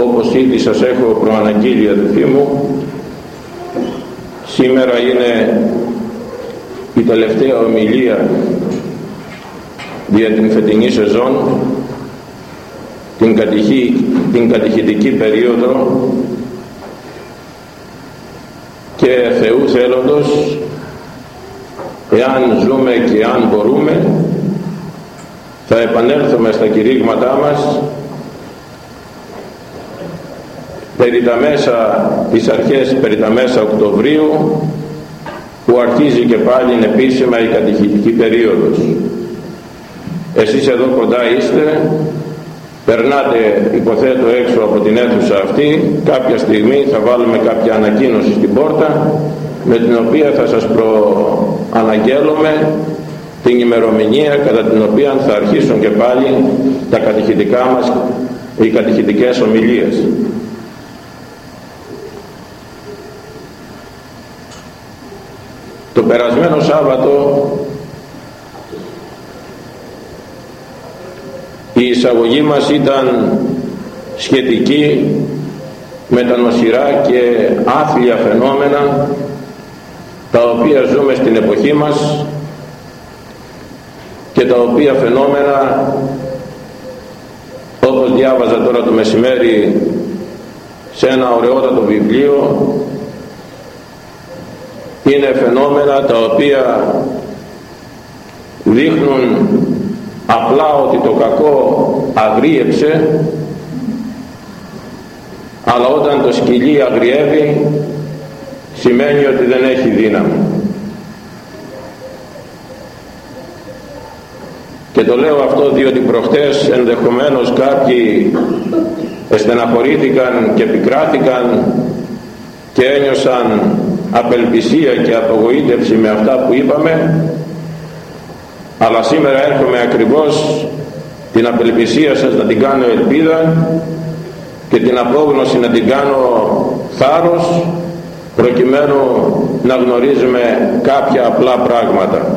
όπως ήδη σας έχω προαναγγείλει αδελφοί μου σήμερα είναι η τελευταία ομιλία για την φετινή σεζόν την, κατηχή, την κατηχητική περίοδο και Θεού θέλοντος εάν ζούμε και αν μπορούμε θα επανέλθουμε στα κηρύγματά μας περί τα μέσα, τις αρχές περί τα μέσα Οκτωβρίου που αρχίζει και πάλι επίσημα η κατηχητική περίοδος. Εσείς εδώ κοντά είστε, περνάτε υποθέτω έξω από την αίθουσα αυτή, κάποια στιγμή θα βάλουμε κάποια ανακοίνωση στην πόρτα με την οποία θα σας προαναγγέλουμε την ημερομηνία κατά την οποία θα αρχίσουν και πάλι τα κατηχητικά μας, οι κατηχητικές ομιλίες. Το περασμένο Σάββατο η εισαγωγή μας ήταν σχετική με τα νοσηρά και άθλια φαινόμενα τα οποία ζούμε στην εποχή μας και τα οποία φαινόμενα όπως διάβαζα τώρα το μεσημέρι σε ένα ωραιότατο βιβλίο είναι φαινόμενα τα οποία δείχνουν απλά ότι το κακό αγρίεψε αλλά όταν το σκυλί αγριεύει σημαίνει ότι δεν έχει δύναμη. Και το λέω αυτό διότι προχτές ενδεχομένως κάποιοι εστεναχωρήθηκαν και επικράθηκαν και ένιωσαν απελπισία και απογοήτευση με αυτά που είπαμε αλλά σήμερα έρχομαι ακριβώς την απελπισία σας να την κάνω ελπίδα και την απόγνωση να την κάνω θάρρος προκειμένου να γνωρίζουμε κάποια απλά πράγματα.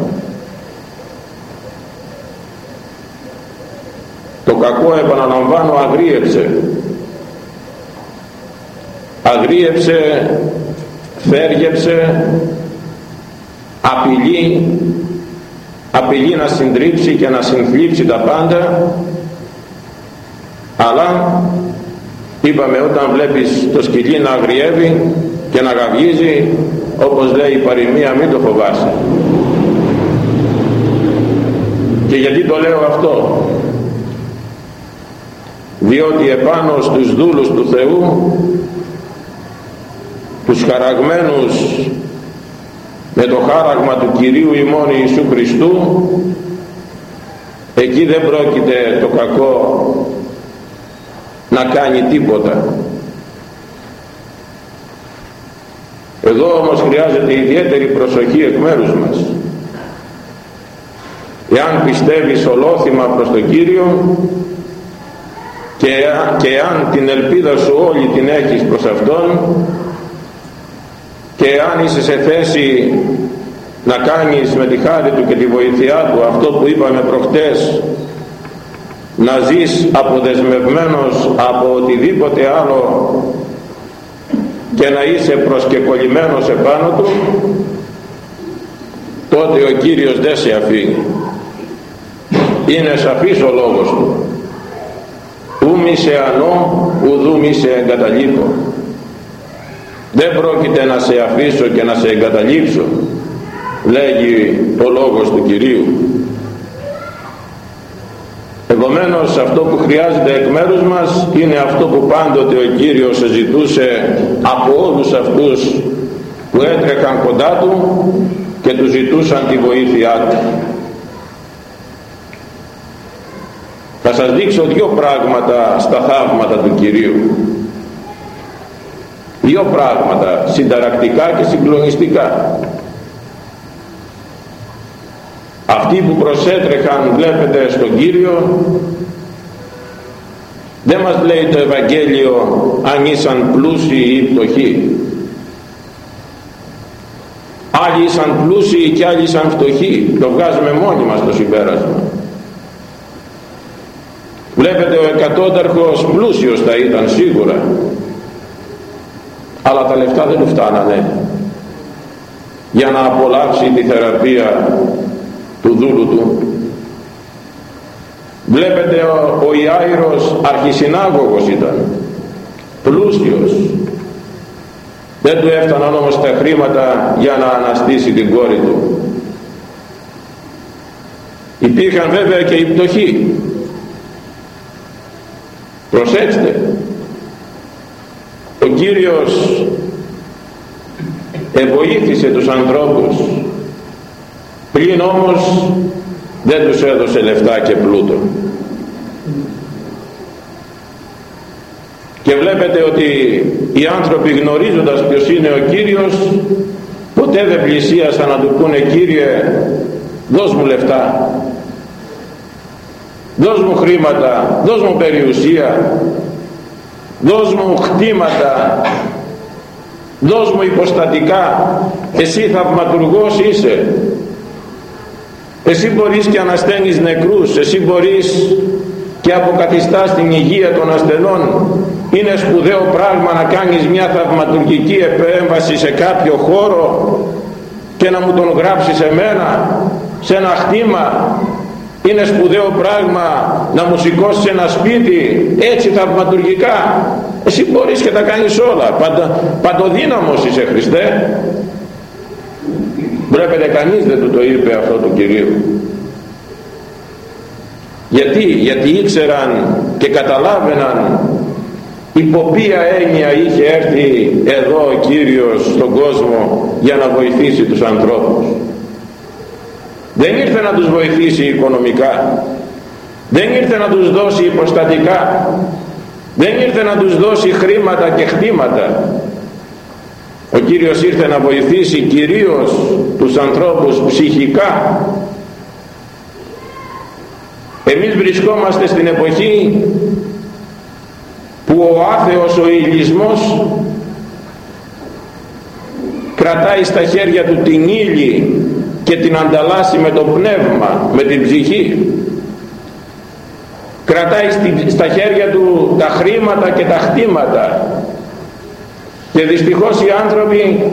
Το κακό επαναλαμβάνω αγρίεψε. Αγρίεψε θέργεψε απειλεί απειλεί να συντρίψει και να συνθλίψει τα πάντα. Αλλά είπαμε όταν βλέπεις το σκυλί να αγριεύει και να γαυγίζει όπως λέει η παροιμία μην το φοβάσαι. Και γιατί το λέω αυτό; Διότι επάνω στους δούλους του Θεού τους χαραγμένους με το χάραγμα του Κυρίου ημών Ιησού Χριστού εκεί δεν πρόκειται το κακό να κάνει τίποτα. Εδώ όμως χρειάζεται ιδιαίτερη προσοχή εκ μέρους μας. Εάν πιστεύεις ολόθυμα προς τον Κύριο και, και αν την ελπίδα σου όλη την έχεις προς Αυτόν και αν είσαι σε θέση να κάνεις με τη χάρη του και τη βοήθειά του αυτό που είπαμε προχτές να ζεις αποδεσμευμένος από οτιδήποτε άλλο και να είσαι προσκεκολλημένος επάνω του τότε ο Κύριος δεν σε αφήνει. Είναι σαφής ο λόγος του. Ου μη σε ανώ ουδού μη σε εγκαταλείπω δεν πρόκειται να σε αφήσω και να σε εγκαταλείψω λέγει ο λόγος του Κυρίου. Επομένως αυτό που χρειάζεται εκ μέρους μας είναι αυτό που πάντοτε ο Κύριος ζητούσε από όλους αυτούς που έτρεχαν κοντά του και τους ζητούσαν τη βοήθειά του. Θα σας δείξω δύο πράγματα στα θαύματα του Κυρίου δύο πράγματα συνταρακτικά και συγκλονιστικά. Αυτοί που προσέτρεχαν βλέπετε στον Κύριο δεν μας λέει το Ευαγγέλιο αν ήσαν πλούσιοι ή φτωχοί. Άλλοι ήσαν πλούσιοι και άλλοι ήσαν φτωχοί. Το βγάζουμε μόνοι μας το συμπέρασμα. Βλέπετε ο εκατόνταρχος πλούσιος θα ήταν σίγουρα αλλά τα λεφτά δεν του φτάνανε. Για να απολαύσει τη θεραπεία του δούλου του. Βλέπετε ο, ο Ιάηρος αρχισυνάγωγος ήταν. Πλούσιος. Δεν του έφταναν όμως τα χρήματα για να αναστήσει την κόρη του. Υπήρχαν βέβαια και οι πτωχοί. Προσέξτε ο Κύριος εβοήθησε τους ανθρώπους πριν όμως δεν τους έδωσε λεφτά και πλούτο. Και βλέπετε ότι οι άνθρωποι γνωρίζοντας ποιος είναι ο Κύριος ποτέ δεν πλησίασαν να του πούνε Κύριε δώσ' μου λεφτά δώσ' μου χρήματα δώσ' μου περιουσία δώσ' μου χτήματα δώσ' μου υποστατικά. Εσύ θαυματουργός είσαι. Εσύ μπορείς και ανασταίνεις νεκρούς. Εσύ μπορείς και αποκαθιστάς την υγεία των ασθενών. Είναι σπουδαίο πράγμα να κάνεις μια θαυματουργική επέμβαση σε κάποιο χώρο και να μου τον γράψεις εμένα σε ένα χτήμα είναι σπουδαίο πράγμα να μου σηκώσεις ένα σπίτι έτσι θαυματουργικά. Εσύ μπορείς και τα κάνεις όλα. Παντα, παντοδύναμος είσαι Χριστέ. Βλέπετε κανείς δεν του το είπε αυτό του Κυρίου. Γιατί, γιατί ήξεραν και καταλάβαιναν υπό ποια έννοια είχε έρθει εδώ ο Κύριος στον κόσμο για να βοηθήσει τους ανθρώπους δεν ήρθε να τους βοηθήσει οικονομικά. Δεν ήρθε να τους δώσει υποστατικά. Δεν ήρθε να τους δώσει χρήματα και χτήματα. Ο Κύριος ήρθε να βοηθήσει κυρίως τους ανθρώπους ψυχικά. Εμείς βρισκόμαστε στην εποχή που ο άθεος ο ηλισμός κρατάει στα χέρια του την ύλη και την ανταλλάσσει με το πνεύμα, με την ψυχή. Κρατάει στα χέρια του τα χρήματα και τα χτήματα. Και δυστυχώς οι άνθρωποι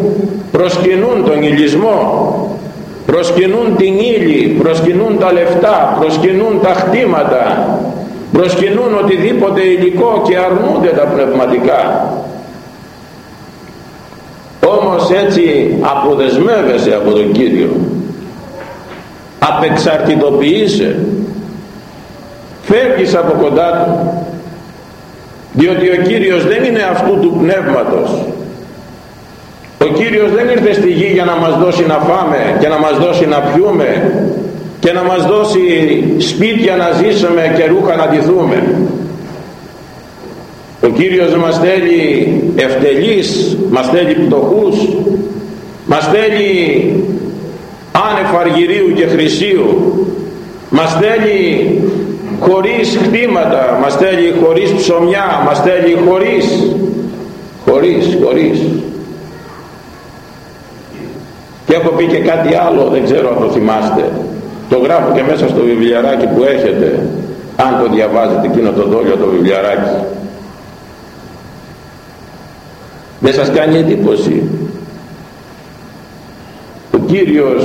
προσκυνούν τον ηλισμό, προσκυνούν την ύλη, προσκυνούν τα λεφτά, προσκυνούν τα χτήματα, προσκυνούν οτιδήποτε υλικό και αρνούνται τα πνευματικά. Όμως έτσι αποδεσμεύεσαι από τον Κύριο απεξαρτητοποιείσαι φεύγεις από κοντά του διότι ο Κύριος δεν είναι αυτού του πνεύματος. Ο Κύριος δεν ήρθε στη γη για να μας δώσει να φάμε και να μας δώσει να πιούμε και να μας δώσει σπίτια να ζήσουμε και ρούχα να ντυθούμε. Ο Κύριος μας θέλει ευτελείς μας θέλει πτωχούς μας θέλει άνευ αργυρίου και χρυσίου. Μας θέλει χωρίς χτήματα μας θέλει χωρίς ψωμιά μας θέλει χωρίς χωρίς, χωρίς. Και έχω πει και κάτι άλλο δεν ξέρω αν το θυμάστε. Το γράφω και μέσα στο βιβλιαράκι που έχετε αν το διαβάζετε εκείνο το δόλιο το βιβλιαράκι. Δεν σας κάνει εντύπωση ο Κύριος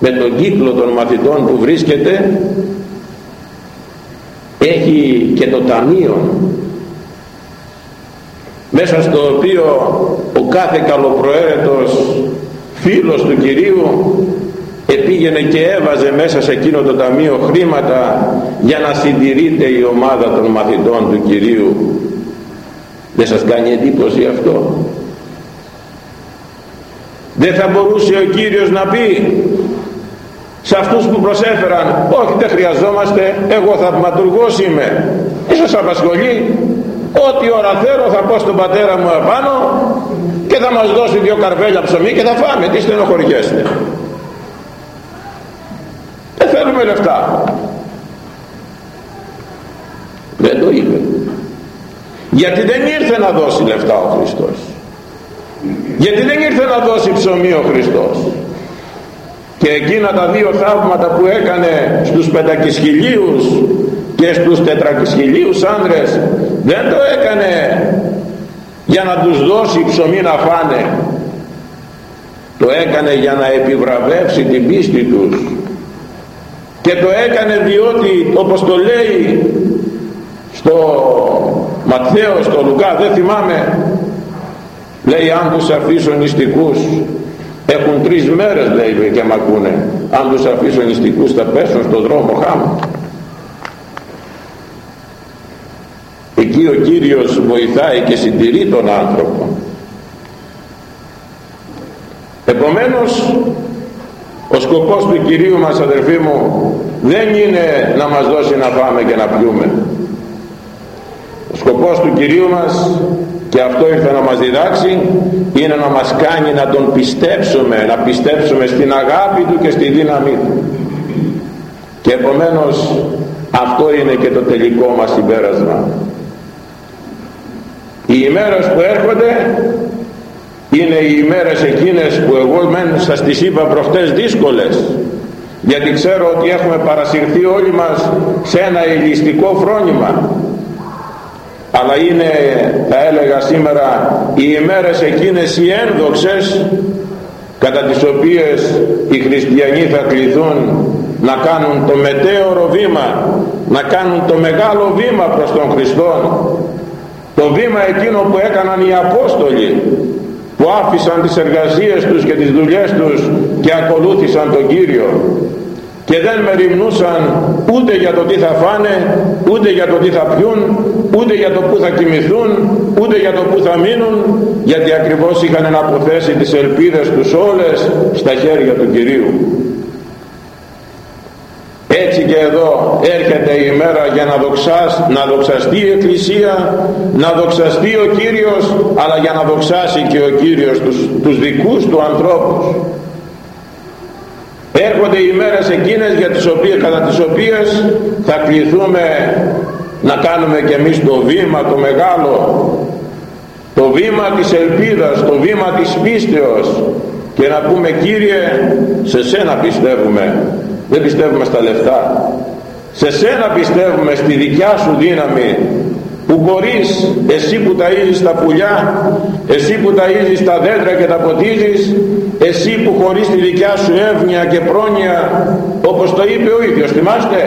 με τον κύκλο των μαθητών που βρίσκεται έχει και το ταμείο μέσα στο οποίο ο κάθε καλοπροαίρετος φίλος του Κυρίου επήγαινε και έβαζε μέσα σε εκείνο το ταμείο χρήματα για να συντηρείται η ομάδα των μαθητών του Κυρίου. Δεν σας κάνει εντύπωση αυτό; Δεν θα μπορούσε ο Κύριος να πει σε αυτούς που προσέφεραν όχι δεν χρειαζόμαστε εγώ θαυματουργός είμαι δεν σας απασχολεί ό,τι ώρα θέλω θα πω στον πατέρα μου επάνω και θα μας δώσει δύο καρβέλια ψωμί και θα φάμε τι στενοχωριέστε δεν θέλουμε λεφτά. Δεν το είπε. Γιατί δεν ήρθε να δώσει λεφτά ο Χριστός γιατί δεν ήρθε να δώσει ψωμί ο Χριστός. Και εκείνα τα δύο θαύματα που έκανε στους πεντακισχυλίους και στους τετρακισχυλίους άνδρες δεν το έκανε για να τους δώσει ψωμί να φάνε. Το έκανε για να επιβραβεύσει την πίστη τους. Και το έκανε διότι όπως το λέει στο Ματθαίος, στο Λουκά δεν θυμάμαι λέει αν τους αφήσω νηστικούς έχουν τρεις μέρες λέει και μ' ακούνε. Αν τους αφήσω νηστικούς θα πέσουν στον δρόμο χάμω εκεί ο Κύριος βοηθάει και συντηρεί τον άνθρωπο. Επομένως ο σκοπός του Κυρίου μας αδερφοί μου δεν είναι να μας δώσει να φάμε και να πιούμε. Ο σκοπός του Κυρίου μας και αυτό ήρθε να μας διδάξει είναι να μας κάνει να τον πιστέψουμε να πιστέψουμε στην αγάπη του και στη δύναμή του. Και επομένως αυτό είναι και το τελικό μας συμπέρασμα. Οι ημέρες που έρχονται είναι οι ημέρες εκείνες που εγώ μεν σας τις είπα προχτές δύσκολες γιατί ξέρω ότι έχουμε παρασυρθεί όλοι μας σε ένα ελιστικό φρόνημα αλλά είναι θα έλεγα σήμερα οι ημέρες εκείνες οι ένδοξες κατά τις οποίες οι χριστιανοί θα κληθούν να κάνουν το μετέωρο βήμα να κάνουν το μεγάλο βήμα προς τον Χριστό. Το βήμα εκείνο που έκαναν οι Απόστολοι που άφησαν τις εργασίες τους και τις δουλειές τους και ακολούθησαν τον Κύριο και δεν μεριμνούσαν ούτε για το τι θα φάνε ούτε για το τι θα πιούν ούτε για το που θα κοιμηθούν ούτε για το που θα μείνουν γιατί ακριβώς είχαν να αποθέσει τις ελπίδες τους όλες στα χέρια του Κυρίου. Έτσι και εδώ έρχεται η μέρα για να, δοξάς, να δοξαστεί η Εκκλησία να δοξαστεί ο Κύριος αλλά για να δοξάσει και ο Κύριος τους, τους δικούς του ανθρώπους έρχονται οι μέρες εκείνες για τις οποίες, κατά τις οποίες θα κληθούμε να κάνουμε και εμείς το βήμα το μεγάλο το βήμα της ελπίδας το βήμα της πίστεως και να πούμε Κύριε σε σένα πιστεύουμε δεν πιστεύουμε στα λεφτά. Σε σένα πιστεύουμε στη δικιά σου δύναμη που μπορείς εσύ που ταΐζεις τα πουλιά εσύ που ταΐζεις τα δέντρα και τα ποτίζεις εσύ που χωρίς τη δικιά σου εύνοια και πρόνοια όπως το είπε ο ίδιος θυμάστε;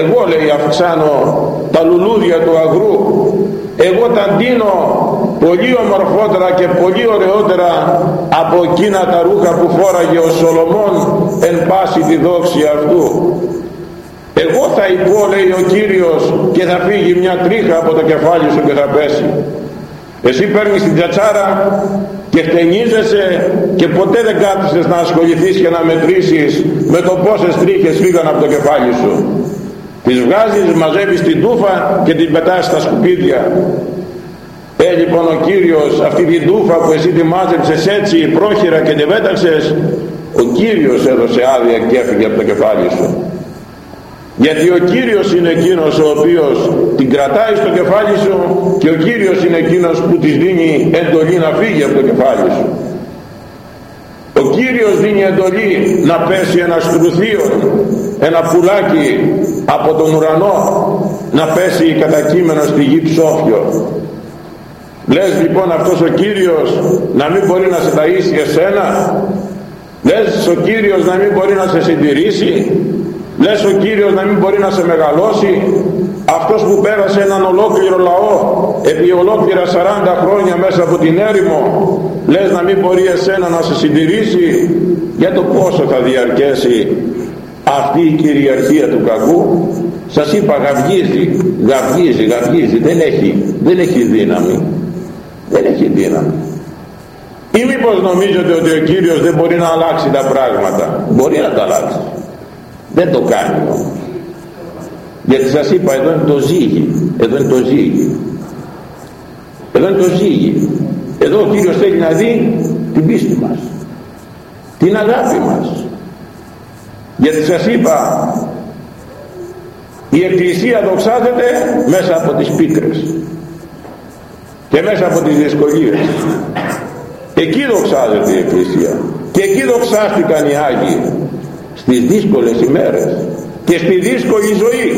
Εγώ λέει αυξάνω τα λουλούδια του αγρού. Εγώ τα ντύνω πολύ ομορφότερα και πολύ ωραιότερα από εκείνα τα ρούχα που φόραγε ο Σολομών εν πάση τη δόξη αυτού εγώ θα υπώ λέει ο Κύριος και θα φύγει μια τρίχα από το κεφάλι σου και θα πέσει. Εσύ παίρνεις την τσατσάρα και χτενίζεσαι και ποτέ δεν κάθισες να ασχοληθείς και να μετρήσεις με το πόσες τρίχες φύγαν από το κεφάλι σου. Τις βγάζεις, μαζεύεις την τούφα και την πετάς στα σκουπίδια. Ε λοιπόν ο Κύριος αυτή την τούφα που εσύ τη μάζεψες έτσι πρόχειρα και την πέταξες ο Κύριος έδωσε άδεια και έφυγε από το κεφάλι σου γιατί ο Κύριος είναι εκείνος ο οποίος την κρατάει στο κεφάλι σου και ο Κύριος είναι εκείνος που της δίνει εντολή να φύγει από το κεφάλι σου. Ο Κύριος δίνει εντολή να πέσει ένα στρουθείο ένα πουλάκι από τον ουρανό να πέσει κατά κείμενο στη γη ψόφιο λες λοιπόν αυτός ο Κύριος να μην μπορεί να σε ταΐσει εσένα; Λες ο Κύριος να μην μπορεί να σε συντηρήσει; Λες ο Κύριος να μην μπορεί να σε μεγαλώσει. Αυτός που πέρασε έναν ολόκληρο λαό επί ολόκληρα 40 χρόνια μέσα από την έρημο λες να μην μπορεί εσένα να σε συντηρήσει. Για το πόσο θα διαρκέσει αυτή η κυριαρχία του κακού. Σας είπα γαυγίζει γαυγίζει γαυγίζει δεν έχει, δεν έχει δύναμη. Δεν έχει δύναμη. Ή μήπως νομίζετε ότι ο Κύριος δεν μπορεί να αλλάξει τα πράγματα. Μπορεί να τα αλλάξει δεν το κάνει όμως γιατί σας είπα εδώ είναι το ζύγι. Εδώ είναι το ζύγι. Εδώ είναι το ζύγι. Εδώ ο Κύριος θέλει να δει την πίστη μας. Την αγάπη μας. Γιατί σας είπα η Εκκλησία δοξάζεται μέσα από τις πίκρες και μέσα από τις δυσκολίες. Εκεί δοξάζεται η Εκκλησία. Και εκεί δοξάστηκαν οι Άγιοι στις δύσκολες ημέρες και στη δύσκολη ζωή.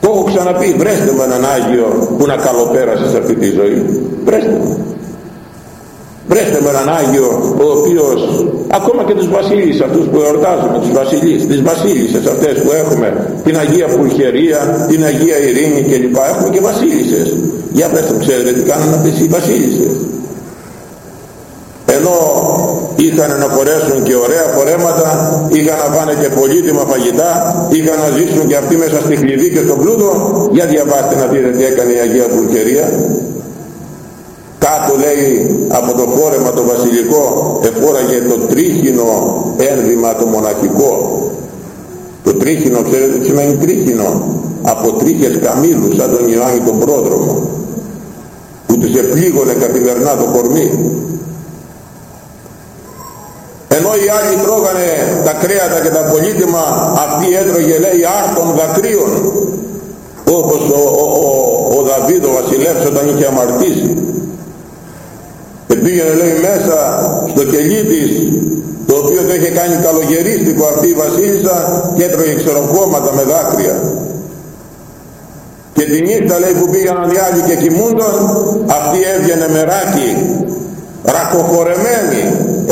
Το έχω ξαναπεί βρέστε με έναν Άγιο που να καλοπέρασε σε αυτή τη ζωή. Βρέστε με. Βρέστε με έναν Άγιο ο οποίος ακόμα και τους βασίλεις αυτούς που εορτάζουμε τους βασιλείς, τις βασίλισσες αυτές που έχουμε την Αγία Πουλχερία την Αγία Ειρήνη κλπ. Έχουμε και βασίλισσες. Για πες ξέρετε τι κάνανε αυτές οι βασίλισσες ενώ είχαν να φορέσουν και ωραία φορέματα είχαν να πάνε και πολύτιμα φαγητά είχαν να ζήσουν και αυτοί μέσα στη χλειδί και στον πλούτο. Για διαβάστε να δείτε τι έκανε η Αγία Πουλχερία κάτω λέει από το φόρεμα το βασιλικό εφόραγε το τρίχινο ένδυμα το μοναχικό. Το τρίχινο ξέρετε τι σημαίνει τρίχινο από τρίχες καμήλου σαν τον Ιωάννη τον πρόδρομο που τους επλήγωνε καθημερινά το κορμί. ενώ οι άλλοι τρώγανε τα κρέατα και τα πολύτιμα αυτή έτρωγε λέει άρτων δακρύων. Όπως ο, ο, ο, ο Δαβίδ ο βασιλεύς όταν είχε αμαρτήσει. Και πήγαινε λέει μέσα στο κελί της το οποίο το είχε κάνει καλογερίστικο αυτή η βασίλισσα και έτρωγε ξεροκόμματα με δάκρυα. Και τη νύχτα λέει που πήγαιναν οι άλλοι και κοιμούνταν αυτή έβγαινε μεράκι ρακοφορεμένη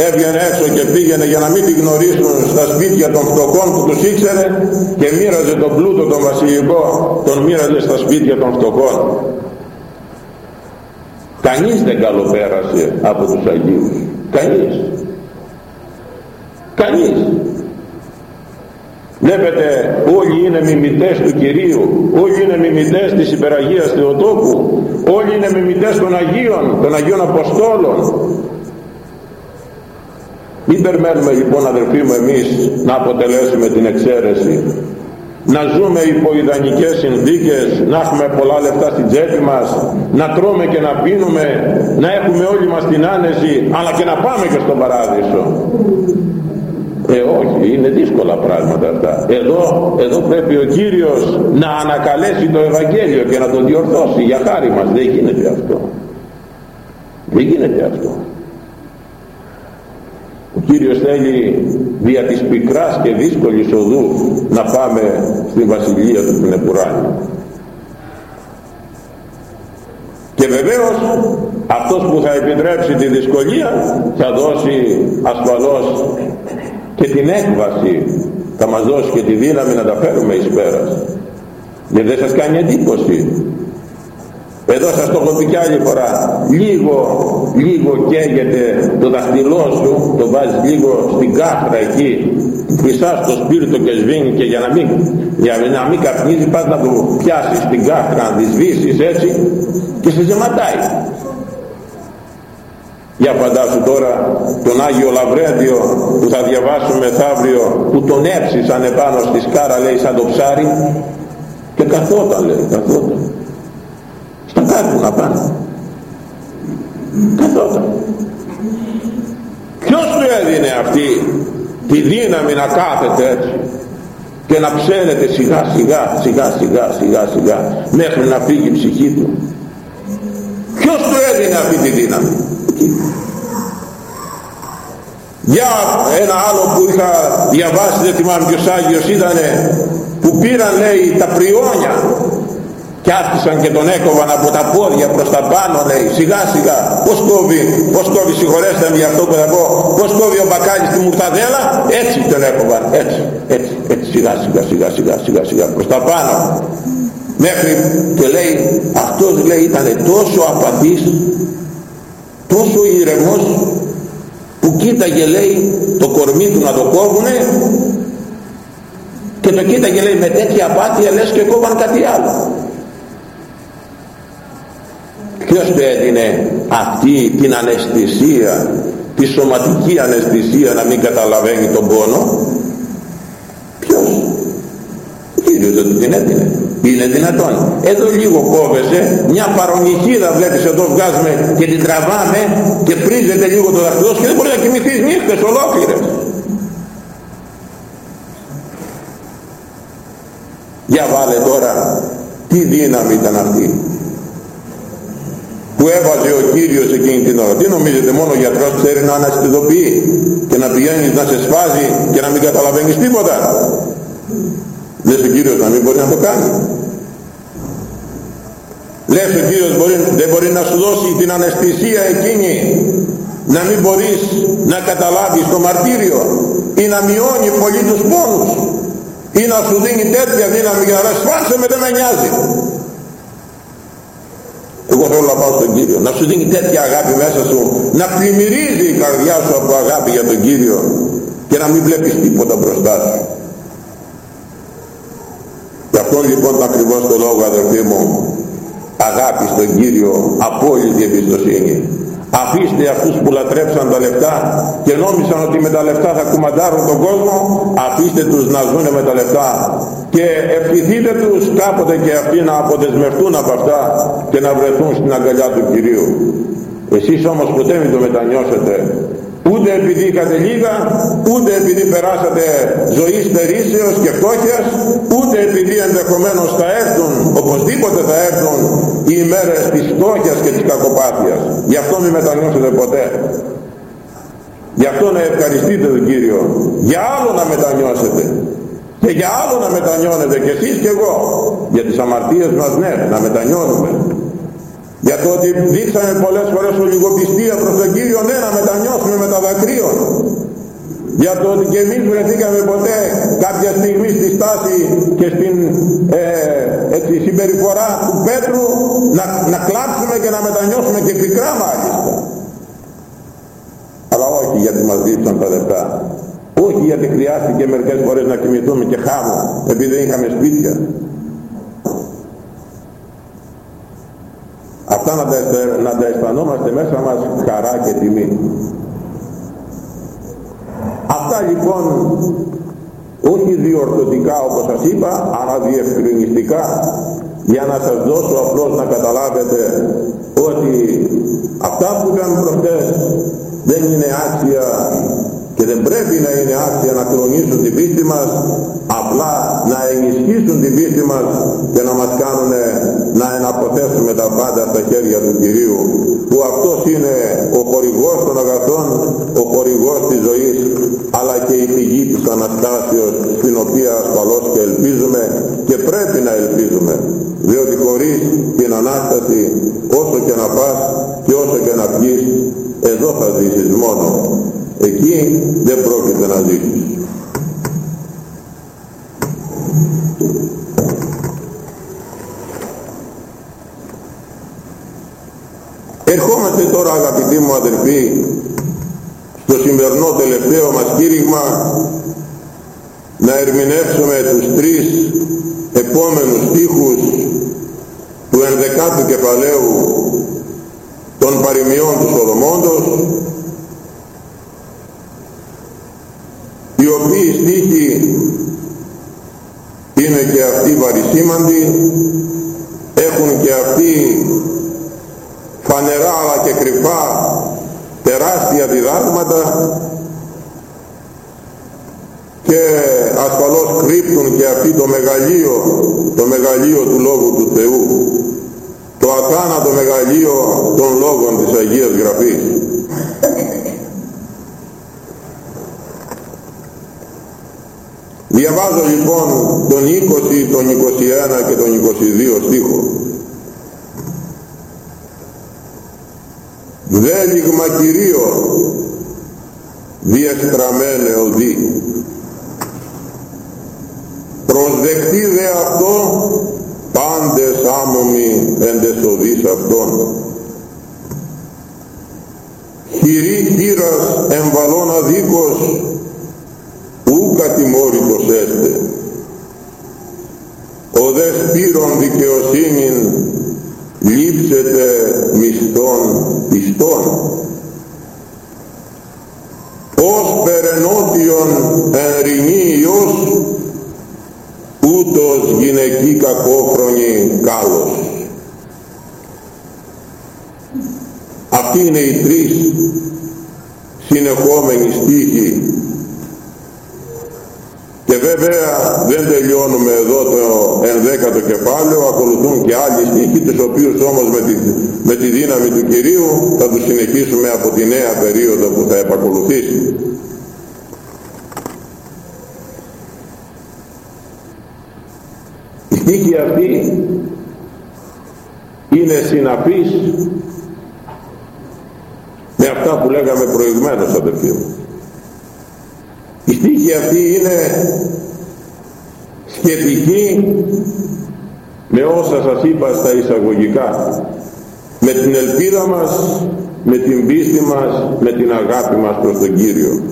έβγαινε έξω και πήγαινε για να μην την γνωρίσουν στα σπίτια των φτωχών που τους ήξερε και μοίραζε τον πλούτο τον βασιλικό τον μοίραζε στα σπίτια των φτωχών. Κανείς δεν καλοπέρασε από τους Αγίους. Κανείς. Κανείς. Βλέπετε όλοι είναι μιμητές του Κυρίου, όλοι είναι μιμητές της Υπεραγίας Θεοτόκου, όλοι είναι μιμητές των Αγίων, των Αγίων Αποστόλων. Μην περιμένουμε λοιπόν αδερφοί μου εμείς να αποτελέσουμε την εξαίρεση. Να ζούμε υπό ιδανικές συνθήκες, να έχουμε πολλά λεφτά στην τσέπη μας, να τρώμε και να πίνουμε, να έχουμε όλοι μας την άνεση, αλλά και να πάμε και στον Παράδεισο. Ε όχι, είναι δύσκολα πράγματα αυτά. Εδώ, εδώ πρέπει ο Κύριος να ανακαλέσει το Ευαγγέλιο και να το διορθώσει για χάρη μας. Δεν γίνεται αυτό. Δεν γίνεται αυτό. Ο Κύριος θέλει δια της πικράς και δύσκολης οδού να πάμε στη Βασιλεία του την Και βεβαίως αυτός που θα επιτρέψει τη δυσκολία θα δώσει ασφαλώς και την έκβαση θα μας δώσει και τη δύναμη να τα φέρουμε εις πέρας. Γιατί δεν σας κάνει εντύπωση εδώ σας το έχω πει κι άλλη φορά. Λίγο, λίγο καίγεται το δαχτυλός σου το βάζεις λίγο στην κάθρα εκεί φυσάς το σπίρτο και σβήνει και για να μην, για να μην καπνίζει πας να το πιάσεις την κάθρα να τη σβήσεις έτσι και σε ζεματάει. Για φαντάσου τώρα τον Άγιο Λαβρέντιο που θα διαβάσουμε θαύριο που τον έψησαν επάνω στη σκάρα λέει σαν το ψάρι και καθόταν λέει καθόταν στα να πάνω καθόταν ποιος του έδινε αυτή τη δύναμη να κάθεται έτσι και να ψένεται σιγά σιγά σιγά σιγά σιγά σιγά μέχρι να φύγει η ψυχή του; Ποιος του έδινε αυτή τη δύναμη; Για ένα άλλο που είχα διαβάσει δεν θυμάμαι ποιος Άγιος ήταν που πήραν λέει τα πριόνια και άρχισαν και τον έκοβαν από τα πόδια προς τα πάνω λέει σιγά σιγά. Πως κόβει, πως κόβει συγχωρέστε με για αυτό που θα πω. Πως κόβει ο μπακάλις τη μουρταδέλα; Έτσι τον έκοβαν έτσι έτσι έτσι σιγά σιγά σιγά σιγά σιγά σιγά προς τα πάνω. Μέχρι και λέει αυτός λέει ήταν τόσο απαθής τόσο ηρεμός που κοίταγε λέει το κορμί του να το κόβουνε και το κοίταγε λέει με τέτοια απάθεια λες και κόβαν κάτι άλλο ποιος του έδινε αυτή την αναισθησία τη σωματική αναισθησία να μην καταλαβαίνει τον πόνο; Ποιος; Ο Κύριος δεν του την έδινε. Είναι δυνατόν. Εδώ λίγο κόβεσαι μια παρονυχίδα βλέπεις εδώ βγάζουμε και την τραβάμε και πρίζεται λίγο το δαχτυλός και δεν μπορείς να κοιμηθείς νύχτες ολόκληρες. Για βάλε τώρα τι δύναμη ήταν αυτή που έβαζε ο Κύριος εκείνη την ώρα τι νομίζετε μόνο ο γιατρός ξέρει να αναστηδοποιεί και να πηγαίνει να σε σφάζει και να μην καταλαβαίνεις τίποτα; Λες ο Κύριος να μην μπορεί να το κάνει. λες ο Κύριος μπορεί, δεν μπορεί να σου δώσει την αναισθησία εκείνη να μην μπορείς να καταλάβεις το μαρτύριο ή να μειώνει πολύ τους πόνους ή να σου δίνει τέτοια δύναμη για να σφάξε με δεν με νοιάζει εγώ θέλω να πάω στον Κύριο. Να σου δίνει τέτοια αγάπη μέσα σου να πλημμυρίζει η καρδιά σου από αγάπη για τον Κύριο και να μην βλέπεις τίποτα μπροστά σου. Γι' αυτό λοιπόν ακριβώς το λόγο αδερφοί μου αγάπη στον Κύριο απόλυτη εμπιστοσύνη αφήστε αυτούς που λατρέψαν τα λεφτά και νόμισαν ότι με τα λεφτά θα κουμαντάρουν τον κόσμο αφήστε τους να ζουν με τα λεφτά. Και ευχηθείτε τους κάποτε και αυτοί να αποδεσμευτούν από αυτά και να βρεθούν στην αγκαλιά του Κυρίου. Εσείς όμως ποτέ μην το μετανιώσετε ούτε επειδή είχατε λίγα ούτε επειδή περάσατε ζωής στερήσεως και φτώχειας ούτε επειδή ενδεχομένως θα έρθουν οπωσδήποτε θα έρθουν οι ημέρες της φτώχειας και της κακοπάθειας. Γι' αυτό μην μετανιώσετε ποτέ. Γι' αυτό να ευχαριστείτε τον Κύριο. Για άλλο να μετανιώσετε. Και για άλλο να μετανιώνετε και εσείς και εγώ. Για τις αμαρτίες μας ναι να μετανιώνουμε για το ότι δείξαμε πολλές φορές ολιγοπιστία προς τον Κύριο ναι να μετανιώσουμε με τα δακρύων για το ότι και εμείς βρεθήκαμε ποτέ κάποια στιγμή στη στάση και στην ε, έτσι, συμπεριφορά του Πέτρου να, να κλάψουμε και να μετανιώσουμε και πικρά μάλιστα. Αλλά όχι γιατί μας δείξαν τα λεπτά όχι γιατί χρειάστηκε μερικές φορές να κοιμηθούμε και χάμω επειδή δεν είχαμε σπίτια αυτά να τα, να τα αισθανόμαστε μέσα μας χαρά και τιμή. Αυτά λοιπόν όχι διορθωτικά όπως σας είπα αλλά διευκρινιστικά για να σας δώσω απλώς να καταλάβετε ότι αυτά που είπαμε προχτές δεν είναι άξια και δεν πρέπει να είναι άξια να κλονίσουν την πίστη μας απλά να ενισχύσουν την πίστη μας και να μας κάνουν να εναποθέσουμε τα πάντα στα χέρια του Κυρίου που αυτός είναι ο χορηγός των αγαθών ο χορηγός της ζωής αλλά και η πηγή της Αναστάσεως στην οποία ασφαλώς και ελπίζουμε και πρέπει να ελπίζουμε διότι χωρίς την Ανάσταση όσο και να πας και όσο και να πιείς εδώ θα ζήσεις μόνο εκεί δεν πρόκειται να ζήσεις ερχόμαστε τώρα αγαπητοί μου αδελφοί στο σημερινό τελευταίο μας κήρυγμα να ερμηνεύσουμε τους τρεις επόμενους στίχους του ενδεκάτου κεφαλαίου των παροιμιών του Σολομώντος οι οποίοι στίχοι είναι και αυτοί βαρισίμαντοι έχουν και αυτοί φανερά αλλά και κρυφά τεράστια διδάγματα και ασφαλώς κρύπτουν και αυτοί το μεγαλείο το μεγαλείο του Λόγου του Θεού το αθάνατο μεγαλείο των λόγων της Αγίας Γραφής Διαβάζω λοιπόν τον 20, τον 21 και τον 22 στίχο. Δέλιγμα Κυρίω διεστραμμένε οδή. Προσδεχτεί δε αυτό πάντες άμομοι εντεσοδείς αυτών. Χειρή χείρας εμβαλών αδίκως κατημόρυτος έστε ο δες σπύρων δικαιοσύνην λείψετε μισθών πιστών δύναμη του Κυρίου θα τους συνεχίσουμε από τη νέα περίοδο που θα επακολουθήσει. Οι στίχοι αυτοί είναι συναφής με αυτά που λέγαμε προηγουμένως αδελφοί μου η στίχη αυτή είναι σχετική με όσα σας είπα στα εισαγωγικά με την ελπίδα μας με την πίστη μας με την αγάπη μας προς τον Κύριο.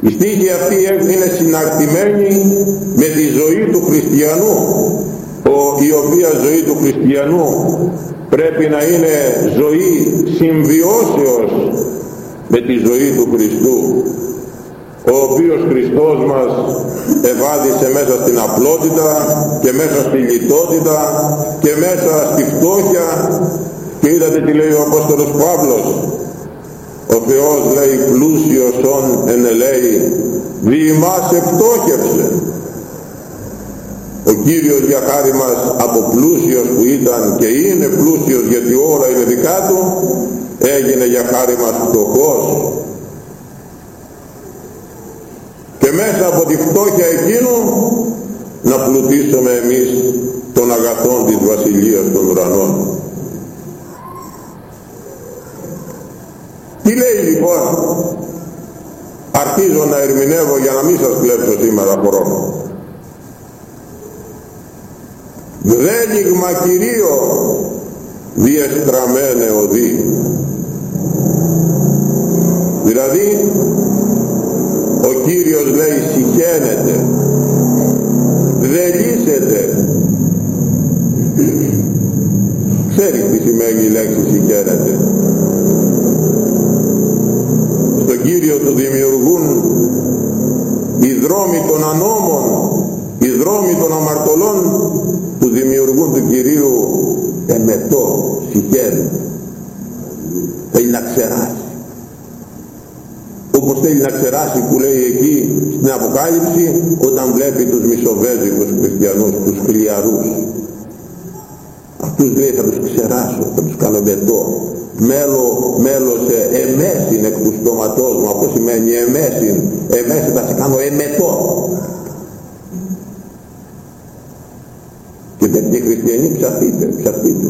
Η στίχη αυτή είναι συναρτημένη με τη ζωή του χριστιανού η οποία ζωή του χριστιανού πρέπει να είναι ζωή συμβιώσεως με τη ζωή του Χριστού ο οποίος Χριστός μας ευάδισε μέσα στην απλότητα και μέσα στη λιτότητα και μέσα στη φτώχεια. Και είδατε τι λέει ο Απόστολος Παύλος. Ο Θεός λέει πλούσιος όν ενελέει δι' εμάς ευτόχευσε ο Κύριος για χάρη μας από πλούσιος που ήταν και είναι πλούσιος γιατί όλα είναι δικά του έγινε για χάρη μας φτωχός και μέσα από τη φτώχεια εκείνου να πλουτίσουμε εμείς των αγαθών της Βασιλείας των Ουρανών. Τι λέει λοιπόν αρχίζω να ερμηνεύω για να μην σας κλέψω σήμερα χρόνο δέλιγμα Κυρίω διεστραμμένε οδή δηλαδή ο Κύριος λέει συχαίνεται δελίσεται ξέρει τι σημαίνει η λέξη συχαίνεται στον Κύριο του δημιουργούν οι δρόμοι των ανώμων οι δρόμοι των αμαρτωλών που δημιουργούν του Κυρίου εμετό, συχαίνεται θέλει να ξεράσει. όπως θέλει να ξεράσει που λέει εκεί στην Αποκάλυψη όταν βλέπει τους μισοβέζικους χριστιανούς, τους χλιαρούς. Αυτούς λέει θα τους ξεράσω, θα τους κάνω βετό μέλος, μέλος εμέσιν εκ του στόματός μου αυτό σημαίνει εμέσιν. Εμέσιν θα σε κάνω εμετό. Και τέτοιοι χριστιανοί ψαχτείτε ψαχτείτε.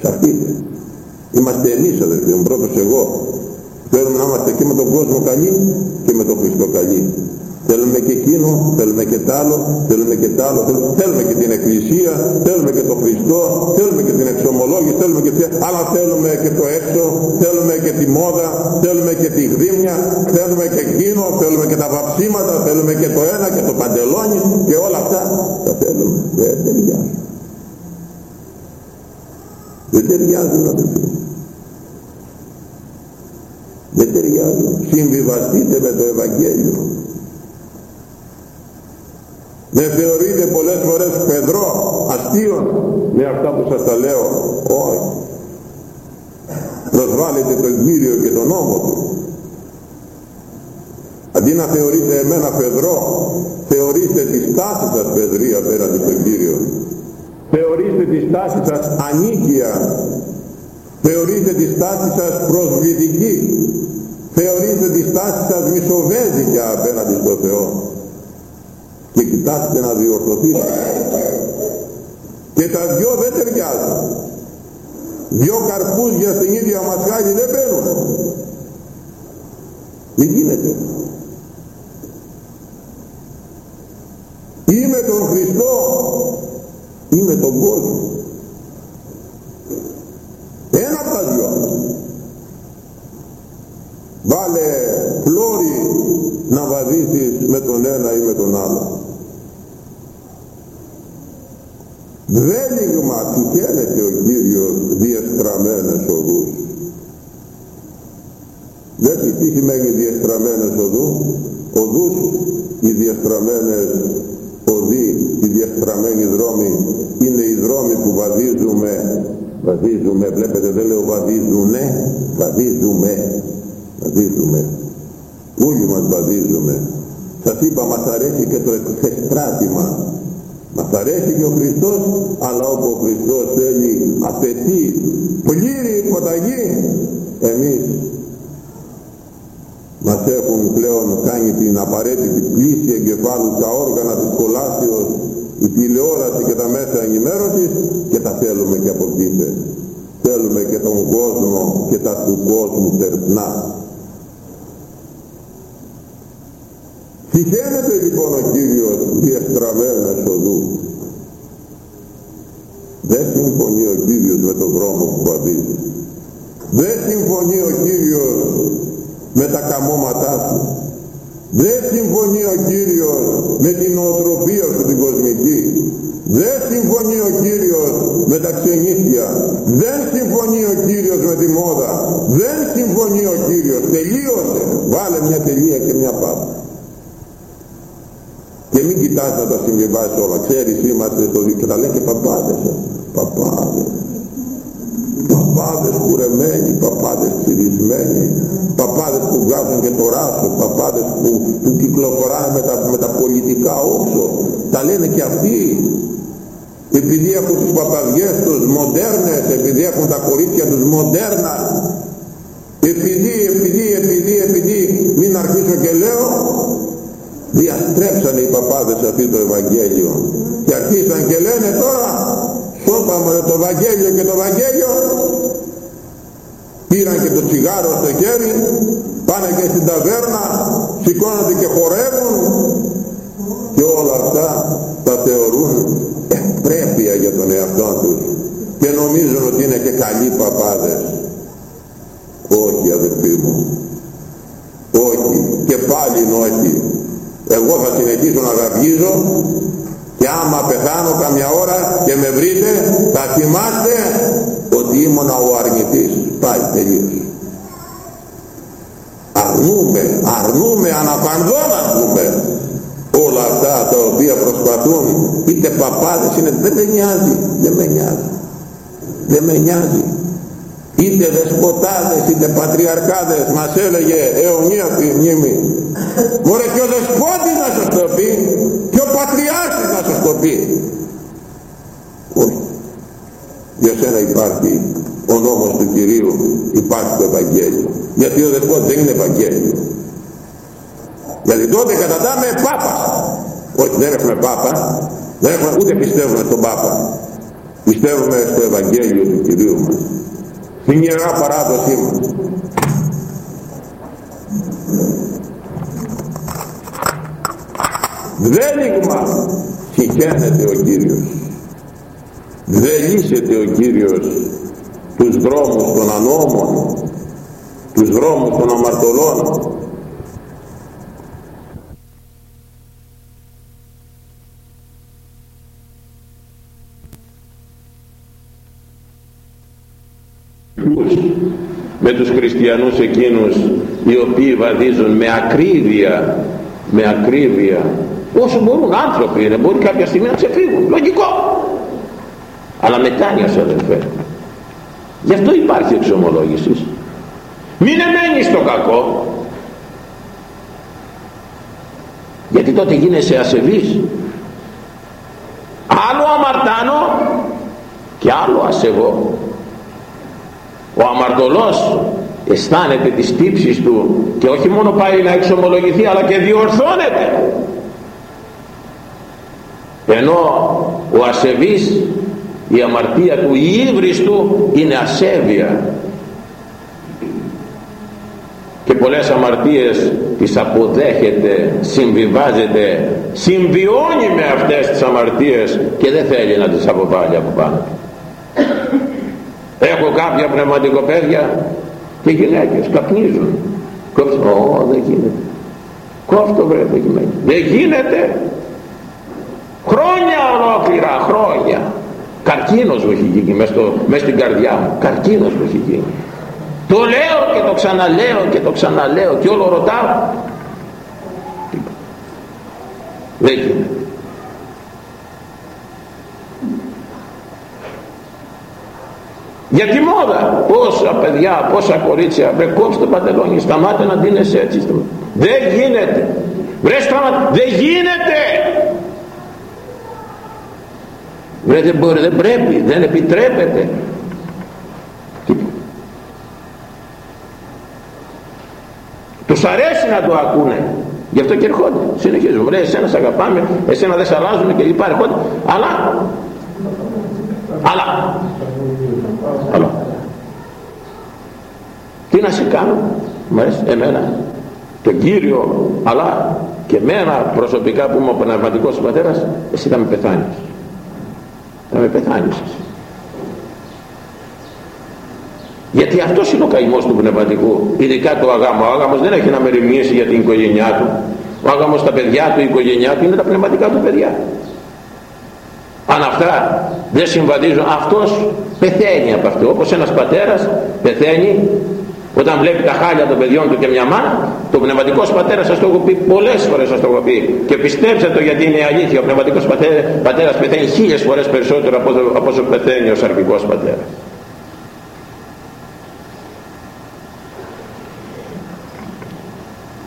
Ψαχτείτε. Είμαστε εμείς αδερφοί μου πρώτος εγώ. Θέλουμε να είμαστε και με τον κόσμο καλοί και με τον Χριστό καλοί. Θέλουμε και εκείνο, θέλουμε και τ' άλλο, θέλουμε και τ' άλλο, θέλουμε και την Εκκλησία, θέλουμε και τον Χριστό, θέλουμε και την εξομολόγηση, θέλουμε και αλλά θέλουμε και το έξω, θέλουμε και τη μόδα, θέλουμε και τη γρήμια, θέλουμε και εκείνο, θέλουμε και τα βαψίματα, θέλουμε και το ένα και το παντελόνι και όλα αυτά. Τα θέλουμε. Δεν ταιριάζουν. Δεν ταιριάζουν αδελφοί δεν ταιριάζουν συμβιβαστείτε με το Ευαγγέλιο. Με θεωρείτε πολλές φορές παιδρό αστείο με αυτά που σας τα λέω όχι. Προσβάλλετε τον Κύριο και τον νόμο του. Αντί να θεωρείτε εμένα παιδρό θεωρείτε τη στάση σας παιδρία απέναντι στον Κύριο. Θεωρείτε τη στάση σας ανίκια θεωρείτε τη στάση σας προσβλητική θεωρείτε τη στάση σας μισοβέζικια απέναντι στο Θεό και κοιτάξτε να διορθωθείτε. Και τα δυο δεν ταιριάζουν. Δυο καρπούζια στην ίδια μασχάλη δεν μπαίνουν δεν γίνεται. Ή με τον Χριστό ή με τον κόσμο ένα από τα δυο βάλε πλώρη να βαδίσεις με τον ένα ή με τον άλλο. Δέλιγμα τυχαίνεται ο Κύριος διεστραμμένες οδούς. Δεν τι σημαίνει διεστραμμένες οδούς. Οδούς οι διεστραμμένες οδοί οι διεστραμμένοι δρόμοι είναι οι δρόμοι που βαδίζουμε. Βαδίζουμε βλέπετε δεν λέω βαδίζουνε βαδίζουμε βαδίζουμε όλοι μας βαδίζουμε σας είπα μας αρέσει και το εξεστράτημα μας αρέσει και ο Χριστός αλλά όπου ο Χριστός θέλει απαιτεί πλήρη υποταγή εμείς μας έχουν πλέον κάνει την απαραίτητη πλήση εγκεφάλου τα όργανα της κολάσεως η τηλεόραση και τα μέσα μέσα ενημέρωσης και τα θέλουμε και από πίσω θέλουμε και τον κόσμο και τα του κόσμου τερπνά Τυχαίνεται λοιπόν ο Κύριος διεστραβέρνες οδού δεν συμφωνεί ο Κύριος με τον δρόμο που βαδίζει δεν συμφωνεί ο Κύριος με τα καμώματά του. Δεν συμφωνεί ο Κύριος με την οτροπία του την κοσμική. Δεν συμφωνεί ο Κύριος με τα ξενήθια δεν συμφωνεί ο Κύριος με τη μόδα δεν συμφωνεί ο Κύριος τελείωσε βάλε μια τελεία και μια πάτα και μην κοιτάς να τα συμβιβάσεις όλα. Ξέρεις είμαστε το και τα λέει και παπάδες παπάδες. Παπάδες κουρεμένοι παπάδες τσιρισμένοι παπάδες που βγάζουν και το ράσο παπάδες που, που κυκλοφοράνε με τα, με τα πολιτικά όξο. Τα λένε και αυτοί. Επειδή έχουν τις παπαδιές τους μοντέρνες επειδή έχουν τα κορίτσια τους μοντέρνα. Επειδή, επειδή, επειδή, επειδή μην αρχίσω και λέω διαστρέψανε οι παπάδες αυτή το Ευαγγέλιο. Και αρχίσαν και λένε τώρα σώπαμε το Ευαγγέλιο και το Ευαγγέλιο πήραν και το τσιγάρο στο χέρι πάνε και στην ταβέρνα σηκώνονται και χορεύουν. Και όλα αυτά τα θεωρούν ευπρέπεια για τον εαυτό τους και νομίζουν ότι είναι και καλοί παπάδες όχι αδελφοί μου όχι και πάλι όχι εγώ θα συνεχίσω να γαυγίζω και άμα πεθάνω καμιά ώρα και με βρείτε θα θυμάστε ότι ήμουνα ο αρνητής. Πάει τελείως αρνούμε αρνούμε αναπαντών αρνούμε. Όλα αυτά τα οποία προσπαθούν είτε παπάδες είναι δεν με νοιάζει δεν με νοιάζει. Δεν με νοιάζει. Είτε δεσποτάδες είτε πατριαρχάδες μας έλεγε αιωνία μνήμη. Μωρέ και ο δεσπότης να σας το πει και ο πατριάρχης να σας το πει όχι για σένα υπάρχει ο νόμος του Κυρίου υπάρχει το Ευαγγέλιο. Γιατί ο δεσπότης δεν είναι Ευαγγέλιο. Γιατί τότε κατατάμε Πάπα. Όχι δεν έχουμε Πάπα. Δεν έχουμε, ούτε πιστεύουμε στον Πάπα. Πιστεύουμε στο Ευαγγέλιο του Κυρίου μας. Την Ιερά Παράδοσή μας. Δέλιγμα συχαίνεται ο Κύριος δελίσεται ο Κύριος τους δρόμους των ανώμων τους δρόμους των αμαρτωλών. Με τους χριστιανούς εκείνους οι οποίοι βαδίζουν με ακρίβεια με ακρίβεια. Όσο μπορούν άνθρωποι είναι μπορεί κάποια στιγμή να ξεφύγουν. Λογικό αλλά μετάνοιας αδελφέ. Γι' αυτό υπάρχει εξομολόγησης. Μην εμένεις στο κακό. Γιατί τότε γίνεσαι ασεβής. Άλλο αμαρτάνω και άλλο ασεβώ. Ο αμαρτωλός αισθάνεται τις τύψεις του και όχι μόνο πάει να εξομολογηθεί αλλά και διορθώνεται. Ενώ ο ασεβής η αμαρτία του η ύβρις του είναι ασέβεια. Και πολλές αμαρτίες τις αποδέχεται συμβιβάζεται συμβιώνει με αυτές τις αμαρτίες και δεν θέλει να τις αποβάλει από πάνω. Έχω κάποια πνευματικοπαίδια και γυναίκες καπνίζουν. Κόψω, ω δεν γίνεται. Κόφτω βρε το γυναίκες δεν γίνεται. Χρόνια ολόκληρα χρόνια καρκίνος μου έχει γίνει μέσα, μέσα στην καρδιά μου. Καρκίνος μου έχει γίνει. Το λέω και το ξαναλέω και το ξαναλέω και όλο ρωτάω. Δεν γίνεται. Για τη μόδα πόσα παιδιά πόσα κορίτσια βρε κόψτε το παντελόνι σταμάτε να ντύνεσαι έτσι. Δεν γίνεται. Βρε σταμάτε δεν γίνεται βρε δεν μπορεί δεν πρέπει δεν επιτρέπεται. Τους αρέσει να το ακούνε. Γι' αυτό και ερχόνται. Συνεχίζουμε λέει εσένα σε αγαπάμε εσένα δεν σε αλλάζουμε και λοιπά. Ερχόνται. Αλλά αλλά αλλά. Τι να σε κάνω; Μου αρέσει εμένα. Τον Κύριο αλλά και εμένα προσωπικά που είμαι ο πνευματικός πατέρας εσύ θα με πεθάνεις θα με πεθάνεις. Εσύ γιατί αυτός είναι ο καημός του πνευματικού ειδικά το αγάμο. Ο άγαμος δεν έχει να μεριμνήσει για την οικογένειά του. Ο άγαμος τα παιδιά του η οικογένειά του είναι τα πνευματικά του παιδιά. Αν αυτά δεν συμβαδίζουν αυτός πεθαίνει από αυτό. Όπως ένας πατέρας πεθαίνει όταν βλέπει τα χάλια των παιδιών του και μια μάνα το πνευματικός πατέρας σας το έχω πει πολλές φορές σας το έχω πει. Και πιστέψτε το γιατί είναι αλήθεια ο πνευματικός πατέρας, πατέρας πεθαίνει χίλιες φορές περισσότερο από, από όσο πεθαίνει ο σαρκικός πατέρας.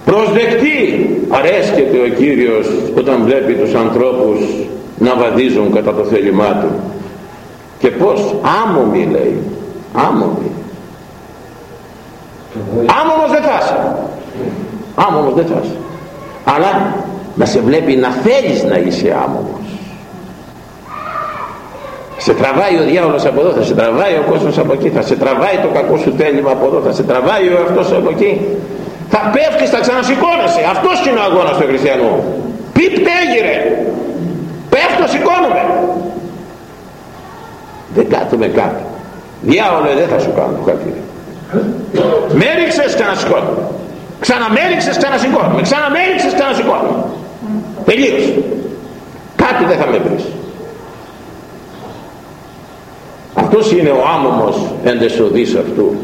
Προσδεκτή! Αρέσκεται ο Κύριος όταν βλέπει τους ανθρώπους να βαδίζουν κατά το θέλημά του. Και πως άμομοι λέει. Άμομοι άμομος δεν θα είσαι άμομος δεν θα είσαι αλλά να σε βλέπει να θέλεις να είσαι άμομος σε τραβάει ο διάβολος από εδώ θα σε τραβάει ο κόσμος από εκεί θα σε τραβάει το κακό σου θέλημα από εδώ θα σε τραβάει ο αυτός από εκεί. Θα πέφτεις θα ξανασηκώνεσαι. Αυτός είναι ο αγώνας του χριστιανού. Πιπ τέγιρε πέφτω σηκώνομαι. Δεν κάθομαι κάτω. Διάολε δεν θα σου κάνω κάτι με έριξες ξανασηκώνομαι ξαναμέριξες ξανασηκώνομαι ξαναμέριξες ξανασηκώνομαι τελείωσε. Κάτι δεν θα με βρεις. Αυτός είναι ο άμομος εντεσοδής αυτού.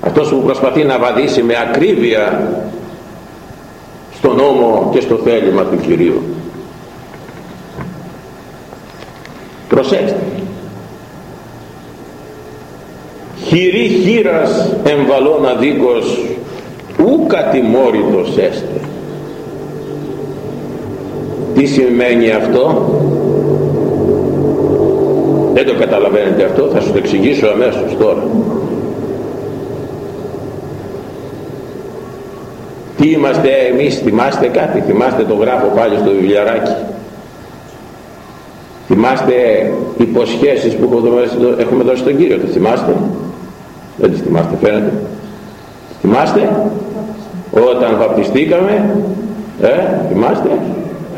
Αυτός που προσπαθεί να βαδίσει με ακρίβεια στον νόμο και στο θέλημα του Κυρίου. Προσέξτε χειρή χείρας εμβαλών αδίκος ου κατημόρυτος έστε. Τι σημαίνει αυτό; Δεν το καταλαβαίνετε αυτό θα σου το εξηγήσω αμέσως τώρα. Τι είμαστε εμείς θυμάστε κάτι; Θυμάστε το γράφω πάλι στο βιβλιαράκι. Θυμάστε υποσχέσεις που έχουμε δώσει στον Κύριο το θυμάστε; Δεν τις θυμάστε φαίνεται. Θυμάστε όταν βαπτιστήκαμε ε, θυμάστε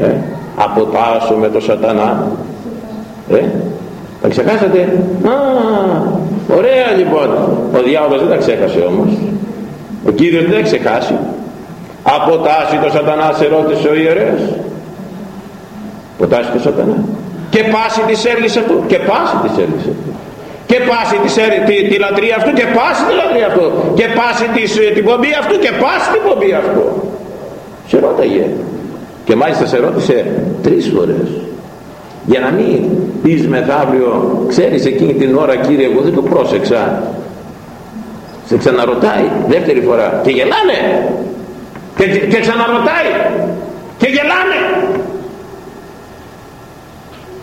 ε, αποτάσσουμε το σατανά ε, τα ξεχάσατε; Α, ωραία λοιπόν. Ο διάβολος δεν τα ξέχασε όμως. Ο Κύριος δεν τα ξεχάσει. Αποτάσσει το σατανά σε ρώτησε ο ιερέας. Αποτάσσει το σατανά. Και πάση της έργης αυτού και πάση της έργης αυτού και πάση της, τη, τη λατρεία αυτού και πάση τη λατρεία αυτού. Και πάση της, ε, την πομπή αυτού και πάση την πομπή αυτού. Σε ρώταγε. Και μάλιστα σε ρώτησε τρεις φορές. Για να μην πεις μεθαύριο ξέρεις εκείνη την ώρα κύριε εγώ δεν το πρόσεξα. Σε ξαναρωτάει δεύτερη φορά. Και γελάνε. Και, και ξαναρωτάει. Και γελάνε.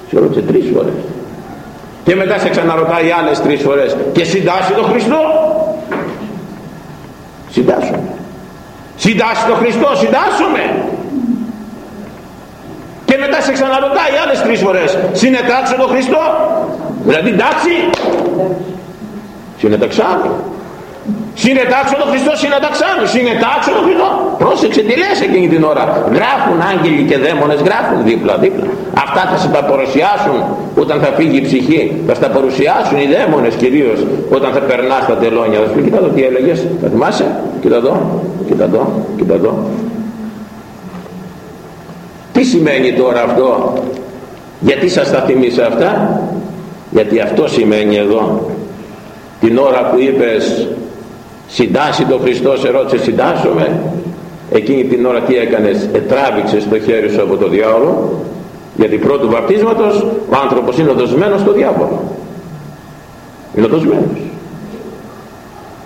Σε ρώτησε τρεις φορές και μετά σε ξαναρωτάει άλλες τρεις φορές και συντάσσει τον Χριστό; Συντάσσομαι συντάσσει τον Χριστό συντάσσομαι και μετά σε ξαναρωτάει άλλες τρεις φορές συνετάξω τον Χριστό; Δηλαδή εντάξει συνεταξάμε Συνετάξω τον Χριστό, συνεταξάμε. Συνετάξω τον Χριστό. Πρόσεξε τι λες εκείνη την ώρα. Γράφουν άγγελοι και δαίμονες, γράφουν δίπλα-δίπλα. Αυτά θα σε τα παρουσιάσουν όταν θα φύγει η ψυχή. Θα στα παρουσιάσουν οι δαίμονες κυρίως όταν θα περνάς τα τελώνια. Θα σου πει, κοίτα εδώ τι έλεγες. Θα θυμάσαι; Κοίτα εδώ, κοίτα εδώ, κοίτα εδώ. Τι σημαίνει τώρα αυτό; Γιατί σας τα θυμίσα αυτά; Γιατί αυτό σημαίνει εδώ. Την ώρα που είπες συντάσσει τον Χριστός σε ρώτησε συντάσσομαι εκείνη την ώρα τι έκανες ετράβηξες το χέρι σου από το διάολο γιατί πρώτου βαπτίσματος ο άνθρωπος είναι οδοσμένος στο διάβολο. Είναι οδοσμένος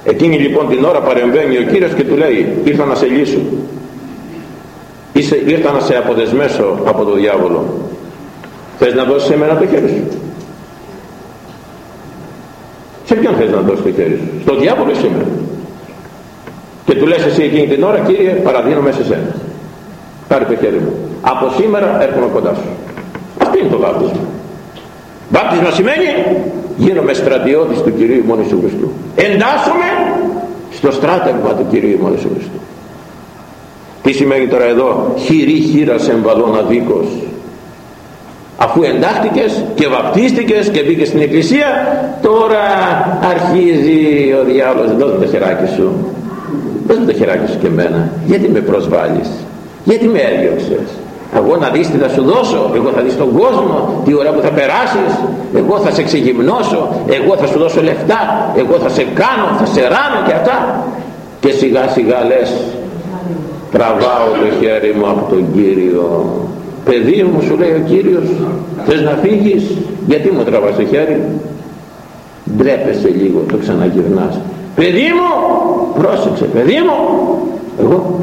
εκείνη λοιπόν την ώρα παρεμβαίνει ο Κύριος και του λέει ήρθα να σε λύσω. Είσαι, ήρθα να σε αποδεσμέσω από το διάβολο. Θες να δώσεις εμένα το χέρι σου; Σε ποιον θες να δώσεις το χέρι σου; Στο διάβολο σήμερα και του λες εσύ εκείνη την ώρα Κύριε παραδίνομαι σε σένα πάρε το χέρι μου. Από σήμερα έρχομαι κοντά σου. Είναι το βάπτισμα. Βάπτισμα σημαίνει γίνομαι στρατιώτης του Κυρίου μόνο Ιησού Χριστού. Εντάσσομαι στο στράτευμα του Κυρίου μόνο Ιησού Χριστού. Τι σημαίνει τώρα εδώ χειρή χείρας εμβαλών αδίκος αφού εντάχτηκες και βαπτίστηκες και μπήκες στην εκκλησία τώρα αρχίζει ο διάολος δώσ' το χεράκι σου δώσ' το χεράκι σου και εμένα γιατί με προσβάλλεις γιατί με έδιωξες. Εγώ να δεις τι θα σου δώσω εγώ θα δεις τον κόσμο τι ώρα που θα περάσεις εγώ θα σε ξεγυμνώσω εγώ θα σου δώσω λεφτά εγώ θα σε κάνω θα σε ράνω και αυτά. Και σιγά σιγά λες τραβάω το χέρι μου από τον Κύριο παιδί μου σου λέει ο Κύριος θες να φύγεις; Γιατί μου τραβάς το χέρι; Ντρέπεσαι λίγο το ξαναγυρνάς παιδί μου πρόσεξε παιδί μου. Εγώ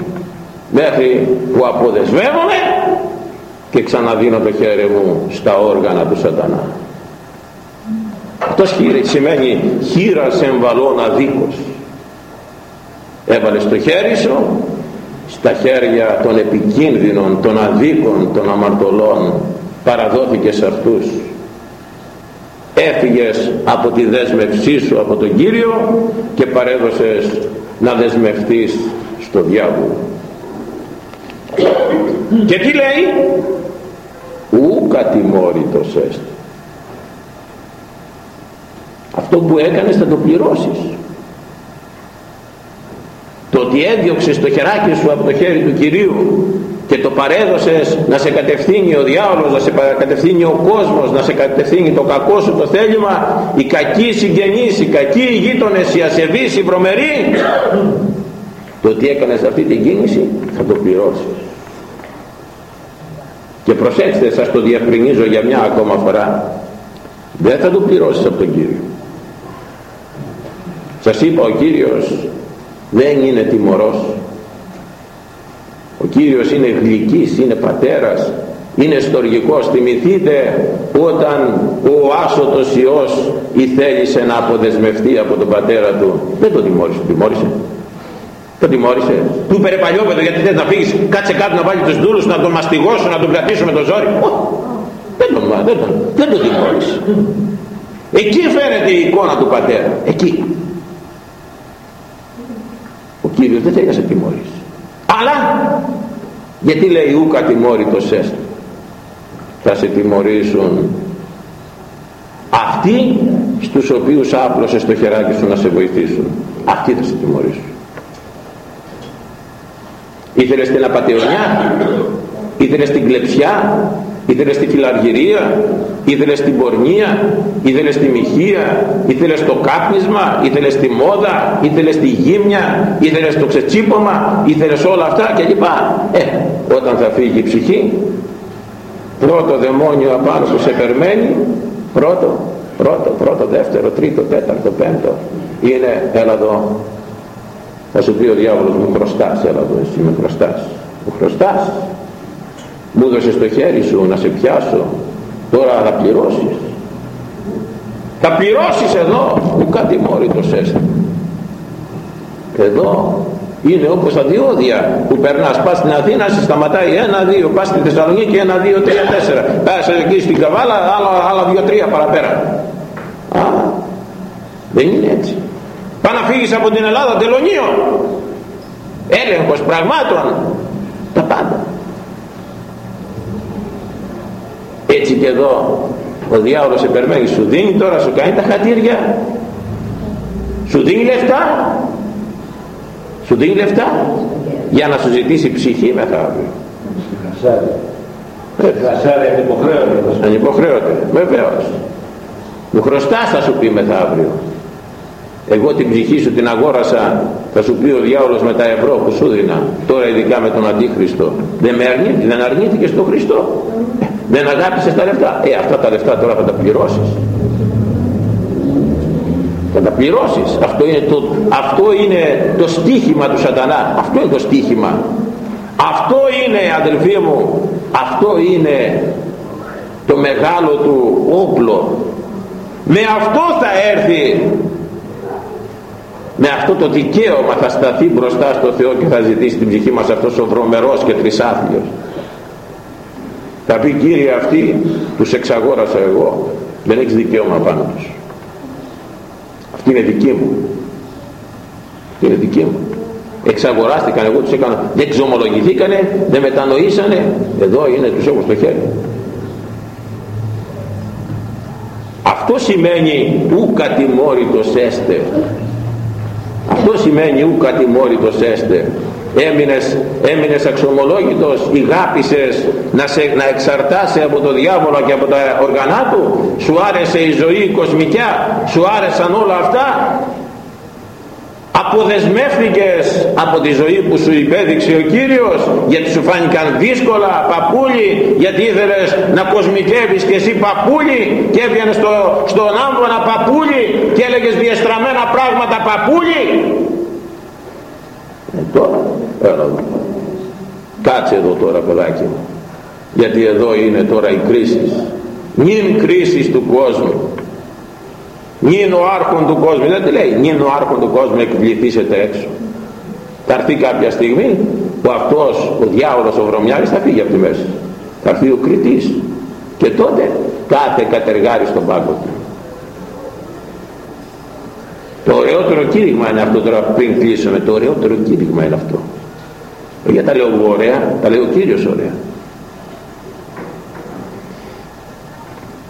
μέχρι που αποδεσμεύομαι και ξαναδίνω το χέρι μου στα όργανα του σατανά. Αυτός χείρι σημαίνει χείρας εμβαλών αδίκος έβαλες το χέρι σου στα χέρια των επικίνδυνων, των αδίκων, των αμαρτωλών παραδόθηκες σε αυτούς έφυγες από τη δέσμευσή σου από τον Κύριο και παρέδωσες να δεσμευτείς στο διάβολο. Και τι λέει; Ου κατημόρυτος έστω αυτό που έκανες θα το πληρώσεις. Το ότι έδιωξες το χεράκι σου από το χέρι του Κυρίου και το παρέδωσες να σε κατευθύνει ο διάολος, να σε κατευθύνει ο κόσμος, να σε κατευθύνει το κακό σου το θέλημα, οι κακοί συγγενείς, οι κακοί γείτονες, οι ασεβείς, οι βρωμεροί, το ότι έκανες αυτή την κίνηση θα το πληρώσεις. Και προσέξτε σας το διευκρινίζω για μια ακόμα φορά, δεν θα το πληρώσεις από τον Κύριο. Σας είπα ο Κύριος δεν είναι τιμωρός ο Κύριος είναι γλυκής, είναι πατέρας είναι στοργικός. Θυμηθείτε όταν ο άσωτος Υιός ηθέλησε να αποδεσμευτεί από τον πατέρα του. Δεν τον τιμώρησε, τιμώρησε. Τον τιμώρησε. Του είπε παλιόπαιδο γιατί θες να φύγεις; Κάτσε κάτω να βάλει τους δούλους να τον μαστιγώσουν να τον κρατήσουν με το ζόρι δεν τον, δεν τον, δεν τον τιμώρησε. Εκεί φαίνεται η εικόνα του πατέρα. Εκεί. Κύριος δεν θέλει να σε τιμωρήσει αλλά γιατί λέει ούκα τιμώρητος έστω θα σε τιμωρήσουν αυτοί στους οποίους άπλωσες το χεράκι σου να σε βοηθήσουν. Αυτοί θα σε τιμωρήσουν. Ήθελες την απατεωνιά ήθελες την κλεψιά; Ήθελες τη φιλαργυρία ήθελες την πορνεία ήθελες τη μοιχεία ήθελες το κάπνισμα ήθελες τη μόδα ήθελες τη γύμνια ήθελες το ξετσίπομα ήθελες όλα αυτά και λοιπά. Ε, όταν θα φύγει η ψυχή πρώτο δαιμόνιο απάνω που σε περμένει πρώτο, πρώτο, πρώτο, δεύτερο, τρίτο, τέταρτο, πέμπτο είναι έλα εδώ. Θα σου πει ο διάβολος μου χρωστάς έλα εδώ εσύ με χρωστάς μου χρωστάς μου έδωσες το χέρι σου να σε πιάσω. Τώρα θα πληρώσεις. Θα πληρώσεις εδώ που κάτι μόριτος έστω εδώ είναι όπως τα διόδια που περνάς. Πας στην Αθήνα σε σταματάει ένα δύο. Πας στη Θεσσαλονίκη ένα δύο τρία τέσσερα. Πας εκεί στην Καβάλα άλλα, άλλα δύο τρία παραπέρα. Α δεν είναι έτσι. Πά να φύγεις από την Ελλάδα τελωνίο έλεγχος πραγμάτων. Τα πάντα έτσι και εδώ ο διάολος επερμένει σου δίνει τώρα σου κάνει τα χατήρια σου δίνει λεφτά σου δίνει λεφτά για να σου ζητήσει ψυχή μεθαύριο Χασάρι ανυποχρέωτε. Ανυποχρέωτε, βεβαίως. Μου χρωστάς θα σου πει μεθαύριο. Εγώ την ψυχή σου την αγόρασα, θα σου πει ο διάολος με τα ευρώ που σου δίνα. Τώρα ειδικά με τον Αντίχριστο. Δεν με αρνήθηκε, δεν αρνήθηκε στον Χριστό δεν αγάπησες τα λεφτά. Ε αυτά τα λεφτά τώρα θα τα πληρώσεις. Θα τα πληρώσεις. Αυτό είναι το, αυτό είναι το στίχημα του σατανά αυτό είναι το στίχημα. Αυτό είναι αδελφοί μου αυτό είναι το μεγάλο του όπλο. Με αυτό θα έρθει. Με αυτό το δικαίωμα θα σταθεί μπροστά στο Θεό και θα ζητήσει την ψυχή μας αυτός ο βρωμερός και τρισάθλιος θα πει κύριε αυτοί τους εξαγόρασα εγώ. Δεν έχεις δικαίωμα πάνω τους αυτή είναι δική μου. Αυτή είναι δική μου. Εξαγοράστηκαν εγώ τους έκανα. Δεν ξομολογηθήκανε δεν μετανοήσανε. Εδώ είναι τους έχω στο χέρι. Αυτό σημαίνει ου κατημόρυτος έστε αυτό σημαίνει ου κατημόρυτος έστε έμεινες, έμεινες αξιομολόγητος ηγάπησες να, σε, να εξαρτάσαι από το διάβολο και από τα οργανά του. Σου άρεσε η ζωή η κοσμικιά σου άρεσαν όλα αυτά. Αποδεσμεύτηκες από τη ζωή που σου υπέδειξε ο Κύριος γιατί σου φάνηκαν δύσκολα παπούλι γιατί ήθελες να κοσμικεύεις και εσύ παπούλι και έβγαινες στο, στον άμβονα παπούλι και έλεγες διαστραμμένα πράγματα παπούλι ε, τώρα έλα εδώ. Κάτσε εδώ τώρα παιδάκι μου. Γιατί εδώ είναι τώρα η κρίση μην κρίσεις του κόσμου. Νυν ο άρχον του κόσμου. Δεν τη λέει νυν ο άρχον του κόσμου εκβληθήσετε έξω. Θα έρθει κάποια στιγμή που αυτός ο διάολος ο βρωμιάρης θα φύγει από τη μέση. Θα έρθει ο κριτής και τότε κάθε κατεργάρι στον πάγκο του. Το ωραιότερο κήρυγμα είναι αυτό τώρα πριν κλείσουμε. Το ωραιότερο κήρυγμα είναι αυτό γιατί τα λέω ωραία τα λέει ο Κύριος ωραία.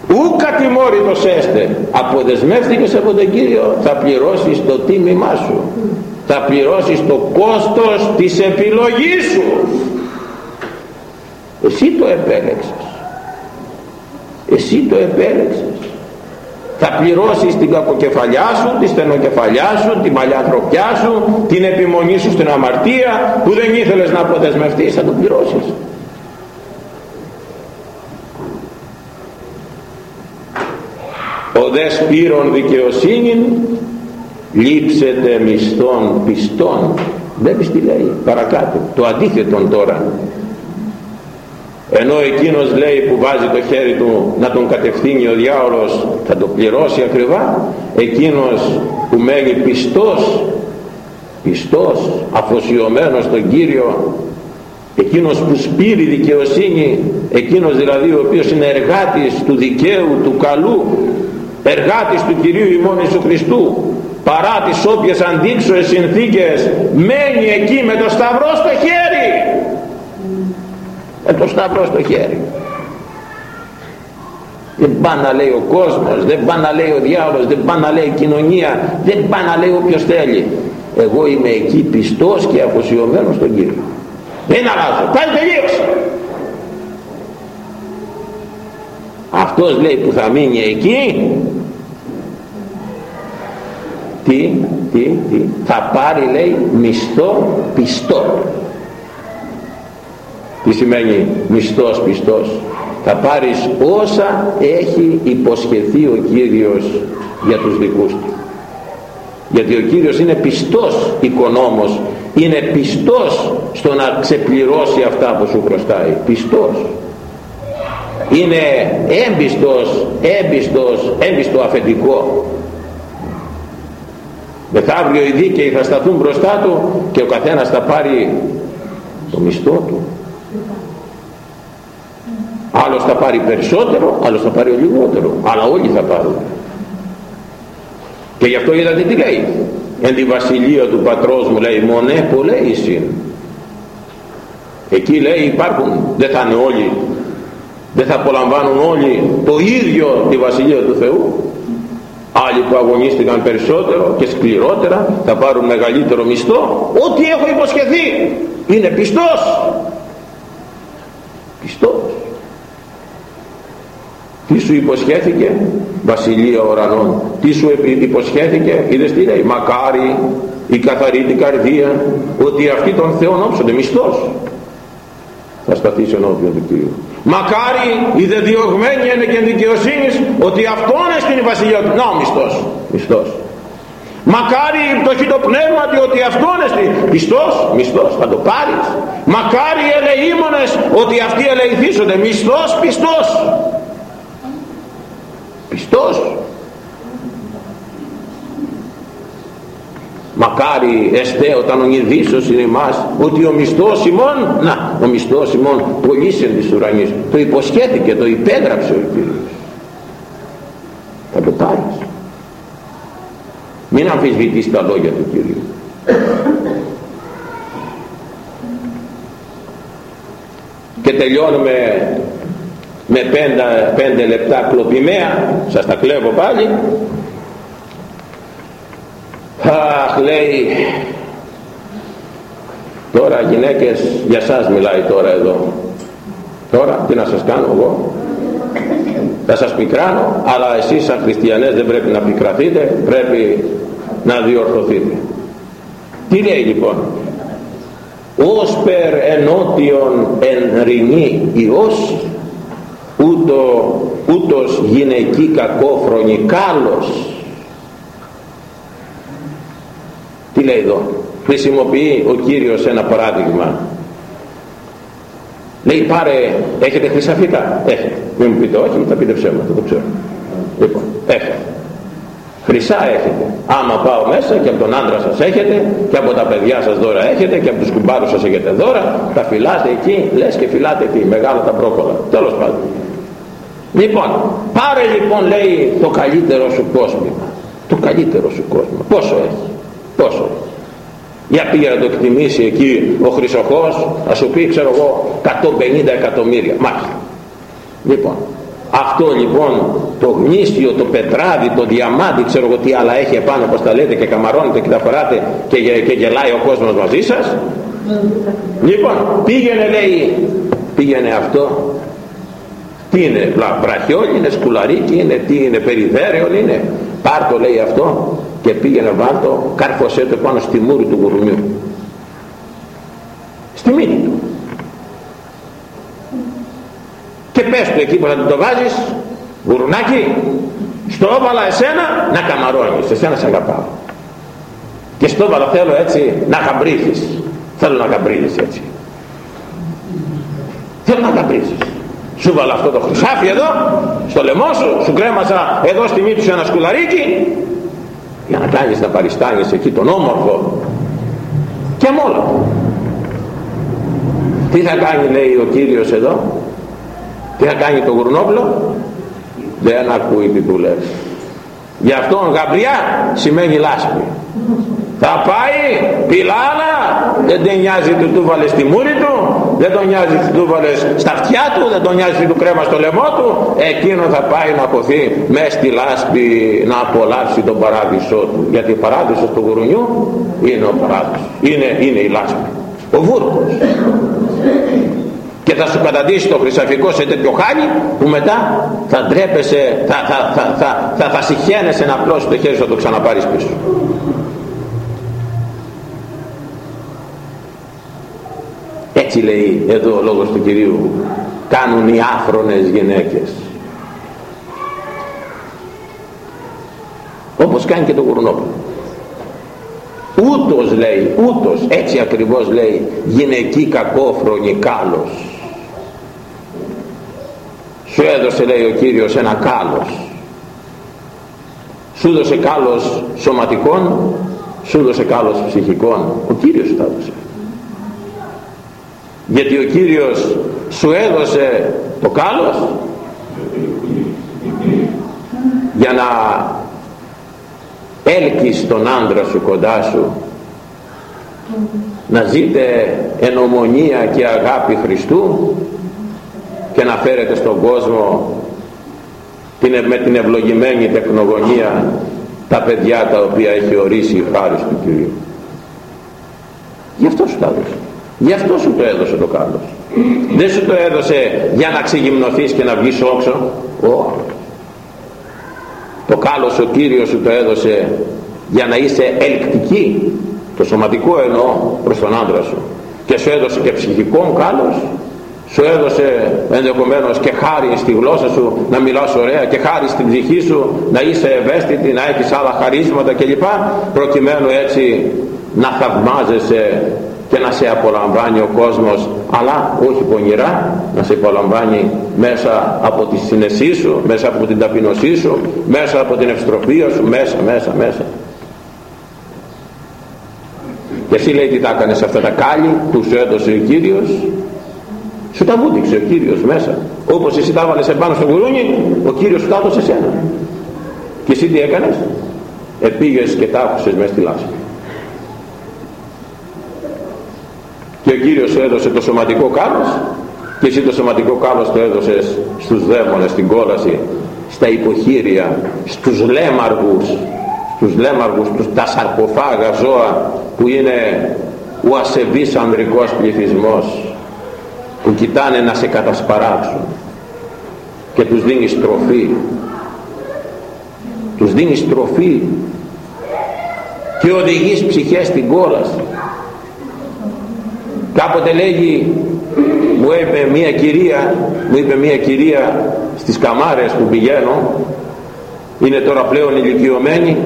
Ου κατημόρυτος έστε αποδεσμεύτηκες από τον Κύριο θα πληρώσεις το τίμημά σου. Θα πληρώσεις το κόστος της επιλογής σου. Εσύ το επέλεξες. Εσύ το επέλεξες θα πληρώσεις την κακοκεφαλιά σου, τη στενοκεφαλιά σου, την παλιά σου, την επιμονή σου στην αμαρτία που δεν ήθελες να αποδεσμευτείς, θα το πληρώσεις. ο δες σπύρων δικαιοσύνην λείψετε μισθών πιστών. Δεν τι λέει παρακάτω. Το αντίθετον τώρα ενώ εκείνος λέει που βάζει το χέρι του να τον κατευθύνει ο διάολος θα το πληρώσει ακριβά εκείνος που μένει πιστός πιστός αφοσιωμένος στον Κύριο εκείνος που σπείρει δικαιοσύνη εκείνος δηλαδή ο οποίος είναι εργάτης του δικαίου του καλού εργάτης του Κυρίου ημών Ιησού Χριστού παρά τις όποιες αντίξωες συνθήκες μένει εκεί με το σταυρό στο χέρι με το σταυρό στο χέρι. Δεν πάει να λέει ο κόσμος δεν πάει να λέει ο διάολος δεν πάει να λέει η κοινωνία δεν πάει να λέει όποιος θέλει. Εγώ είμαι εκεί πιστός και αφοσιωμένος στον Κύριο. Δεν αλλάζω πάει τελείωσε αυτός λέει που θα μείνει εκεί τι, τι, τι θα πάρει λέει μισθό πιστό τι σημαίνει μισθός πιστός. Θα πάρεις όσα έχει υποσχεθεί ο Κύριος για τους δικούς του. Γιατί ο Κύριος είναι πιστός οικονόμος είναι πιστός στο να ξεπληρώσει αυτά που σου χρωστάει πιστός. Είναι έμπιστος έμπιστος έμπιστο αφεντικό. Μεθαύριο οι δίκαιοι θα σταθούν μπροστά του και ο καθένας θα πάρει το μισθό του άλλος θα πάρει περισσότερο άλλος θα πάρει λιγότερο αλλά όλοι θα πάρουν. Και γι' αυτό είδατε τι λέει. Εν τη βασιλεία του πατρός μου λέει μονέ πολλέ εισήν εκεί λέει υπάρχουν δεν θα είναι όλοι δεν θα απολαμβάνουν όλοι το ίδιο τη βασιλεία του Θεού άλλοι που αγωνίστηκαν περισσότερο και σκληρότερα θα πάρουν μεγαλύτερο μισθό. Ό,τι έχω υποσχεθεί είναι πιστός πιστός τι σου υποσχέθηκε βασιλεία ουρανών τι σου υποσχέθηκε είδες τι λέει μακάρι η καθαρή την καρδία ότι αυτοί των Θεών όψονται μισθός θα σταθείς ενώπιον του Κύριου. Μακάρι οι δε διωγμένοι είναι και δικαιοσύνης ότι αυτό είναι στην βασιλεία του να ο μισθός. Μισθός μακάρι το το πνεύμα ότι αυτό είναι στην πιστός μισθός θα το πάρεις. Μακάρι οι ελεήμονες ότι αυτοί ελεηθήσονται. Μισθός πιστός. Πιστός. Μακάρι εστέ όταν ο νηδίσος είναι εμάς ότι ο μισθός ημών να ο μισθός ημών πολύσεν της ουρανής. Το υποσχέθηκε το υπέγραψε ο Κύριος. Θα το πάρεις μην αμφισβητείς τα λόγια του Κύριου και τελειώνουμε με πέντε, πέντε λεπτά κλοπημαία. Σας τα κλέβω πάλι. Αχ λέει τώρα γυναίκες για σας μιλάει τώρα εδώ. Τώρα τι να σας κάνω εγώ; Θα σας πικράνω αλλά εσείς σαν χριστιανές δεν πρέπει να πικραθείτε πρέπει να διορθωθείτε. Τι λέει λοιπόν; Ως περ ενώτιον εν ρινή Υιός ούτω, ούτως γυναική κακόφρονη κάλος τι λέει εδώ; Χρησιμοποιεί ο Κύριος ένα παράδειγμα λέει πάρε. Έχετε χρυσαφίτα έχετε. Μην μου πείτε όχι θα πείτε ψέματα το ξέρω. Λοιπόν έχετε. Χρυσά έχετε. Άμα πάω μέσα και από τον άντρα σας έχετε και από τα παιδιά σας δώρα έχετε και από τους κουμπάρους σας έχετε δώρα τα φυλάτε εκεί λες και φυλάτε εκεί μεγάλα τα πρόκολα τέλος πάντων. Λοιπόν πάρε λοιπόν λέει το καλύτερο σου κόσμο το καλύτερο σου κόσμο πόσο έχει; Πόσο έχει; Για πήγε να το εκτιμήσει εκεί ο Χρυσοχός θα σου πει ξέρω εγώ 150 εκατομμύρια. Μάλιστα. Λοιπόν αυτό λοιπόν το γνήσιο, το πετράδι, το διαμάντι ξέρω εγώ τι άλλα έχει επάνω πως τα λέτε και καμαρώνετε και τα φοράτε και, και γελάει ο κόσμος μαζί σας. Λοιπόν πήγαινε λέει πήγαινε αυτό. Τι είναι βραχιόλι είναι σκουλαρίκι είναι τι είναι περιδέρεον είναι. Πάρ το λέει αυτό και πήγαινε βάλτο κάρφωσέ το πάνω στη μούρη του γουρουνιού στη μύτη του. Και πες του εκεί που θα το βάζεις γουρουνάκι στο όβαλα εσένα να καμαρώνεις. Εσένα σε αγαπάω και στο όβαλα θέλω έτσι να καμπρίθεις θέλω να καμπρίθεις έτσι. Θέλω να καμπρίθεις σου βάλα αυτό το χρυσάφι εδώ στο λαιμό σου σου κρέμασα εδώ στη μύτη σου ένα σκουλαρίκι για να κάνεις να παριστάνεις εκεί τον όμορφο. Και μόνο τι θα κάνει λέει ο Κύριος εδώ; Τι θα κάνει το γουρνόπλο δεν ακούει τι του λες γι' αυτό γαμπριά σημαίνει λάσπη. Θα πάει πιλάνα δεν τον νοιάζει τι του βάλε στη μούρη του δεν τον νοιάζει τι του βάλε στα αυτιά του δεν τον νοιάζει τι του κρέμα στο λαιμό του. Εκείνο θα πάει να ποθεί με στη λάσπη να απολαύσει τον παράδεισό του. Γιατί ο παράδεισος του γουρουνιού είναι ο παράδεισος. Είναι, είναι η λάσπη. Ο βούρκος. Και θα σου καταντήσει το χρυσαφικό σε τέτοιο χάλι που μετά θα ντρέπεσαι θα, θα, θα, θα, θα, θα συχαίνεσαι να απλώσεις το χέρι σου να το ξαναπάρεις πίσω έτσι λέει εδώ ο λόγος του Κυρίου κάνουν οι άφρονες γυναίκες. Όπως κάνει και το γουρνόπουλο. Ούτως λέει ούτως έτσι ακριβώς λέει γυναική κακόφρονη κάλος. Σου έδωσε λέει ο Κύριος ένα κάλος. Σου έδωσε κάλος σωματικών σου έδωσε κάλος ψυχικών. Ο Κύριος σου τα έδωσε γιατί ο Κύριος σου έδωσε το κάλος για να έλκεις τον άντρα σου κοντά σου να ζείτε εν ομονία και αγάπη Χριστού και να φέρετε στον κόσμο με την ευλογημένη τεχνογωνία τα παιδιά τα οποία έχει ορίσει η χάρη του Κυρίου. Γι' αυτό σου τα έδωσε γι' αυτό σου το έδωσε το κάλος δεν σου το έδωσε για να ξεγυμνοθείς και να βγεις όξο. Oh. το κάλος ο Κύριος σου το έδωσε για να είσαι ελκτική. Το σωματικό εννοώ προς τον άντρα σου. Και σου έδωσε και ψυχικό κάλος σου έδωσε ενδεχομένως και χάρη στη γλώσσα σου να μιλάς ωραία και χάρη στην ψυχή σου να είσαι ευαίσθητη, να έχεις άλλα χαρίσματα κλπ. Προκειμένου έτσι να θαυμάζεσαι και να σε απολαμβάνει ο κόσμος αλλά όχι πονηρά να σε απολαμβάνει μέσα από τη συνεσή σου μέσα από την ταπεινωσή σου μέσα από την ευστροφία σου μέσα μέσα μέσα. Εσύ λέει τι τα έκανες αυτά τα κάλλη που σου έδωσε ο Κύριος. Σου τα βούτυξε ο Κύριος μέσα. Όπως εσύ τα έβαλες επάνω στο γουρούνι ο Κύριος σου τα έδωσε σένα. Και εσύ τι έκανες; Επήγες και τα άκουσες μέσα στη λάσπη και ο Κύριος έδωσε το σωματικό κάλος. Και εσύ το σωματικό κάλος το έδωσες στους δαίμονες στην κόλαση στα υποχείρια στους λέμαργους στους λέμαργους τους, τα σαρκοφάγα ζώα που είναι ο ασεβής ανδρικός πληθυσμός που κοιτάνε να σε κατασπαράξουν και τους δίνει τροφή τους δίνει τροφή και οδηγείς ψυχές στην κόλαση κάποτε λέγει μου είπε μια κυρία μου είπε μια κυρία στις καμάρες που πηγαίνω είναι τώρα πλέον ηλικιωμένη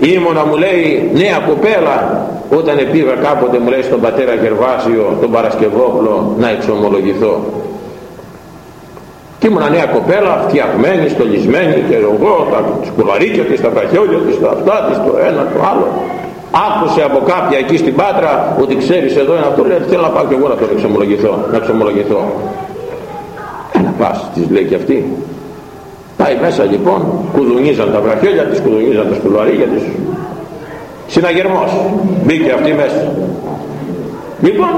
ήμουνα μου λέει νέα κοπέλα όταν πήγα κάποτε μου λέει στον πατέρα Γερβάσιο τον Παρασκευόπλο να εξομολογηθώ. Και ήμουνα νέα κοπέλα φτιαγμένη, στολισμένη και εγώ τα σκουλαρίκια της, τα βραχιόλια της, τα αυτά της, το ένα, το άλλο άκουσε από κάποια εκεί στην Πάτρα ότι ξέρεις εδώ είναι αυτό λέει θέλω να πάω και εγώ να τον εξομολογηθώ να εξομολογηθώ να πας της λέει και αυτή. Πάει μέσα λοιπόν κουδουνίζαν τα βραχιόλια της κουδουνίζαν τα σκουλαρίκια της. Συναγερμός μπήκε αυτή μέσα. Λοιπόν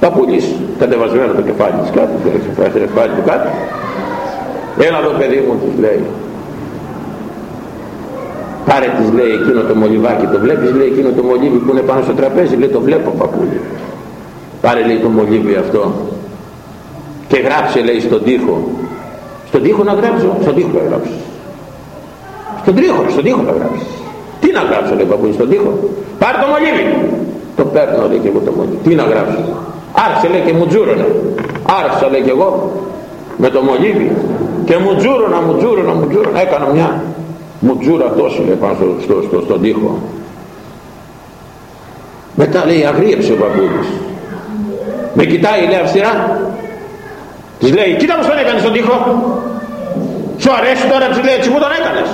παππούλης κατεβασμένο το κεφάλι της κάτω το κεφάλι του κάτω έλα εδώ παιδί μου της λέει πάρε της λέει εκείνο το μολυβάκι. Το βλέπεις λέει εκείνο το μολύβι που είναι πάνω στο τραπέζι. Λέει το βλέπω παππούλη. Πάρε λέει το μολύβι αυτό και γράψε λέει στον τοίχο. Στον τοίχο να γράψω. Στον τοίχο να γράψω. Στον τοίχο, στον τοίχο να γράψει τι να γράψω λέει παππούλη στον τοίχο. Πάρε το μολύβι. Το παίρνω λέει και εγώ το μολύβι. Τι να γράψω. Άρχισε λέει και μου τζούρωνα άρχισα λέει και εγώ με το μολύβι. Και μου τζούρωνα, μου τζούρωνα, μου τζούρωνα έκανα μια μουτζούρα τόσο λέει πάνω στο, στο, στο, στον τοίχο. Μετά λέει αγρίεψε ο παππούλης με κοιτάει λέει αυστηρά. Της λέει κοίτα πως τον έκανες στον τοίχο σου αρέσει τώρα της λέει έτσι μου τον έκανες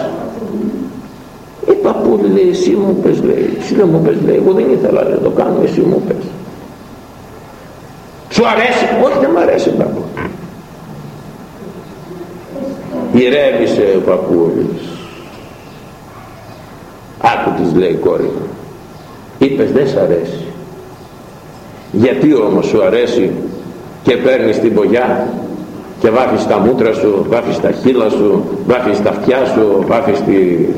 η παππούλη λέει εσύ μου πες λέει εσύ δεν μου πες λέει εγώ δεν ήθελα να το κάνω εσύ μου πες σου αρέσει όχι δεν μου αρέσει παππούλη ηρέμησε ο παππούλης άκου της λέει η κόρη. Μου είπες δεν σ' αρέσει γιατί όμως σου αρέσει και παίρνεις την πογιά και βάφεις τα μούτρα σου, βάφεις τα χείλα σου, βάφεις τα αυτιά σου, βάφεις τη,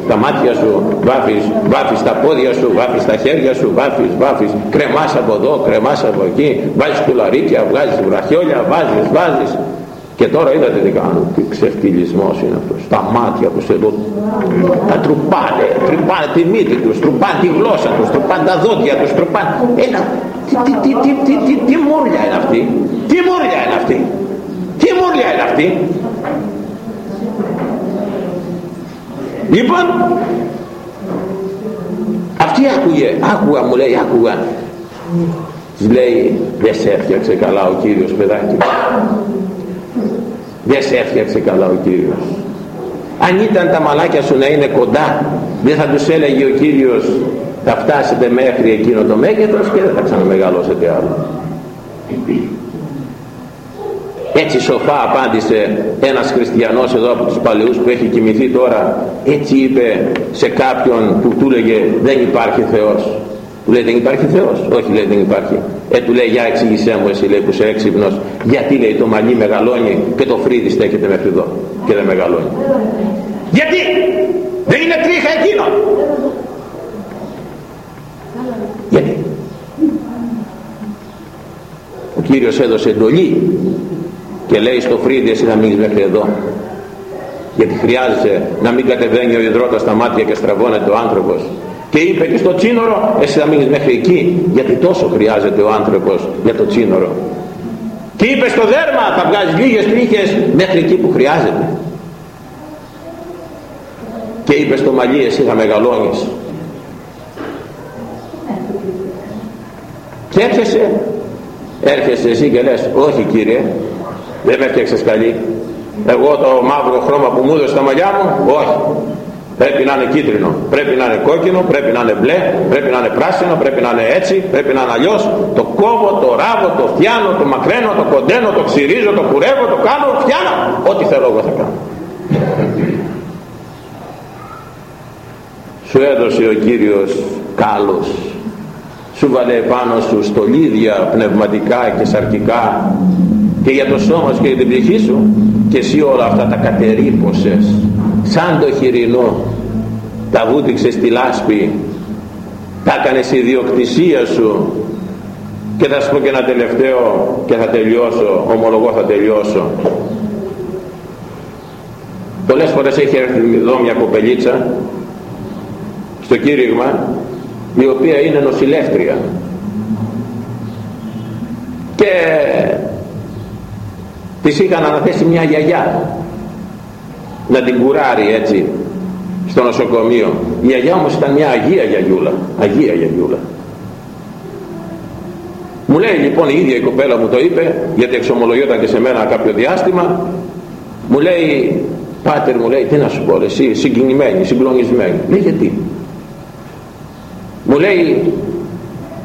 τα μάτια σου, βάφεις, βάφεις τα πόδια σου, βάφεις τα χέρια σου, βάφεις, βάφεις, κρεμάς από εδώ, κρεμάς από εκεί, βάζεις κουλαρίκια, βγάζεις βραχιόλια, βάζεις, βάζεις, και τώρα είδατε τι κάνουν, τι ξεφτυλισμός είναι αυτός. Τα μάτια τους εδώ τα τρουπάνε, τρουπάνε τη μύτη τους, τρουπάνε τη γλώσσα τους, τρουπάνε τα δόντια τους, τρουπάνε... Ένα, τι, τι, τι, τι, τι, τι, τι μούρλια είναι αυτή, τι μούρλια είναι αυτή, τι μούρλια είναι αυτή; Λοιπόν, αυτή άκουγε, άκουγα μου λέει, άκουγα. Της λέει, δεν σε έφτιαξε καλά ο Κύριος παιδάκι δεν σε έφτιαξε καλά ο Κύριος. Αν ήταν τα μαλάκια σου να είναι κοντά δεν θα τους έλεγε ο Κύριος θα φτάσετε μέχρι εκείνο το μέγεθος και δεν θα ξαναμεγαλώσετε άλλο έτσι σοφά απάντησε ένας χριστιανός εδώ από τους παλαιούς που έχει κοιμηθεί τώρα. Έτσι είπε σε κάποιον που του έλεγε δεν υπάρχει Θεός του λέει δεν υπάρχει Θεός όχι λέει δεν υπάρχει ε του λέει για εξήγησέ μου εσύ λέει που είσαι έξυπνος γιατί λέει το μαλλί μεγαλώνει και το φρύδι στέκεται μέχρι εδώ και δεν μεγαλώνει γιατί δεν είναι τρίχα εκείνο γιατί ο Κύριος έδωσε εντολή και λέει στο φρύδι εσύ να μείνεις μέχρι εδώ γιατί χρειάζεται να μην κατεβαίνει ο υδρότας στα μάτια και στραβώνεται ο άνθρωπος και είπε και στο τσίνορο εσύ θα μείνεις μέχρι εκεί γιατί τόσο χρειάζεται ο άνθρωπος για το τσίνορο και είπε στο δέρμα θα βγάζεις λίγες τρίχες μέχρι εκεί που χρειάζεται και είπε στο μαλλί εσύ θα μεγαλώνεις και έρχεσαι έρχεσαι εσύ και λες όχι κύριε δεν με έφτιαξες καλή. Εγώ το μαύρο χρώμα που μου έδωσε στα μαλλιά μου όχι πρέπει να είναι κίτρινο. Πρέπει να είναι κόκκινο πρέπει να είναι μπλε πρέπει να είναι πράσινο πρέπει να είναι έτσι πρέπει να είναι αλλιώς. Το κόβω, το ράβω, το φτιάνω το μακραίνω, το κοντένω, το ξυρίζω το κουρεύω, το κάνω, φτιάνω. Ό,τι θέλω εγώ θα κάνω. Σου έδωσε ο Κύριος κάλος. Σου βάλε πάνω σου στολίδια πνευματικά και σαρκικά και για το σώμα σου και για την ψυχή σου. Και εσύ όλα αυτά τα κατερίπωσες σαν το χοιρινό τα βούτυξες στη λάσπη τα έκανες ιδιοκτησία σου. Και θα σου πω και ένα τελευταίο και θα τελειώσω ομολογώ θα τελειώσω. Πολλές φορές έχει έρθει εδώ μια κοπελίτσα στο κήρυγμα η οποία είναι νοσηλεύτρια. Και της είχαν αναθέσει μια γιαγιά να την κουράρει έτσι στο νοσοκομείο. Η γιαγιά όμως ήταν μια Αγία γιαγιούλα. Αγία γιαγιούλα. Μου λέει λοιπόν η ίδια η κοπέλα μου το είπε γιατί εξομολογιόταν και σε μένα κάποιο διάστημα. Μου λέει πάτερ μου λέει τι να σου πω εσύ συγκινημένη, συγκλονισμένη λέει γιατί; Μου λέει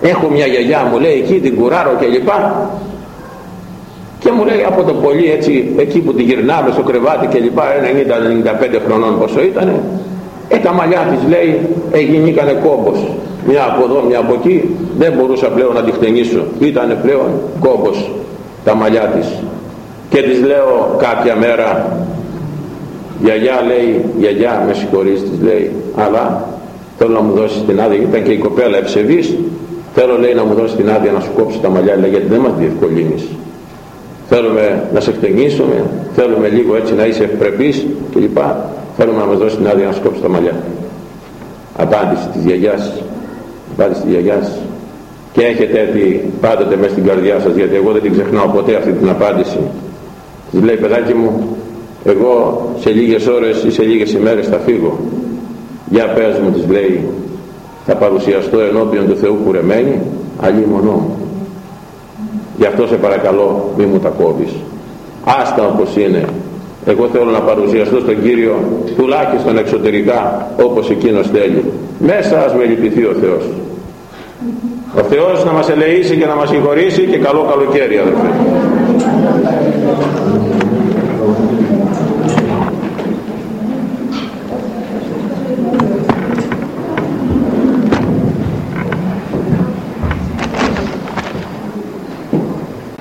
έχω μια γιαγιά μου λέει εκεί την κουράρω και λοιπά και μου λέει από το πολύ έτσι εκεί που τη γυρνάμε στο κρεβάτι και λοιπά 90-95 χρονών πόσο ήτανε ε τα μαλλιά της λέει εγινήκανε κόμπος. Μια από εδώ μια από εκεί δεν μπορούσα πλέον να τη χτενίσω. Ήτανε πλέον κόμπος τα μαλλιά της και της λέω κάποια μέρα γιαγιά λέει γιαγιά με συγχωρείς της λέει αλλά θέλω να μου δώσεις την άδεια ήταν και η κοπέλα ευσεβής θέλω λέει να μου δώσεις την άδεια να σου κόψω τα μαλλιά λέει γιατί δεν μας διευκολύνεις θέλουμε να σε εκτενήσουμε θέλουμε λίγο έτσι να είσαι ευπρεπής κλπ. Θέλουμε να μας δώσεις την άδεια να σου κόψω τα μαλλιά. Απάντηση της γιαγιάς. Απάντηση της γιαγιάς. Και έχετε έρθει πάντοτε μέσα στην καρδιά σας γιατί εγώ δεν την ξεχνάω ποτέ αυτή την απάντηση. Της λέει παιδάκι μου εγώ σε λίγες ώρες ή σε λίγες ημέρες θα φύγω. Για πες μου της λέει θα παρουσιαστώ ενώπιον του Θεού κουρεμένη αλλή μονό μου γι' αυτό σε παρακαλώ μη μου τα κόβεις. Άστα όπως είναι. Εγώ θέλω να παρουσιαστώ στον Κύριο τουλάχιστον εξωτερικά όπως εκείνος θέλει. Μέσα ας με λυπηθεί ο Θεός. Ο Θεός να μας ελεήσει και να μας συγχωρήσει και καλό καλοκαίρι αδερφέ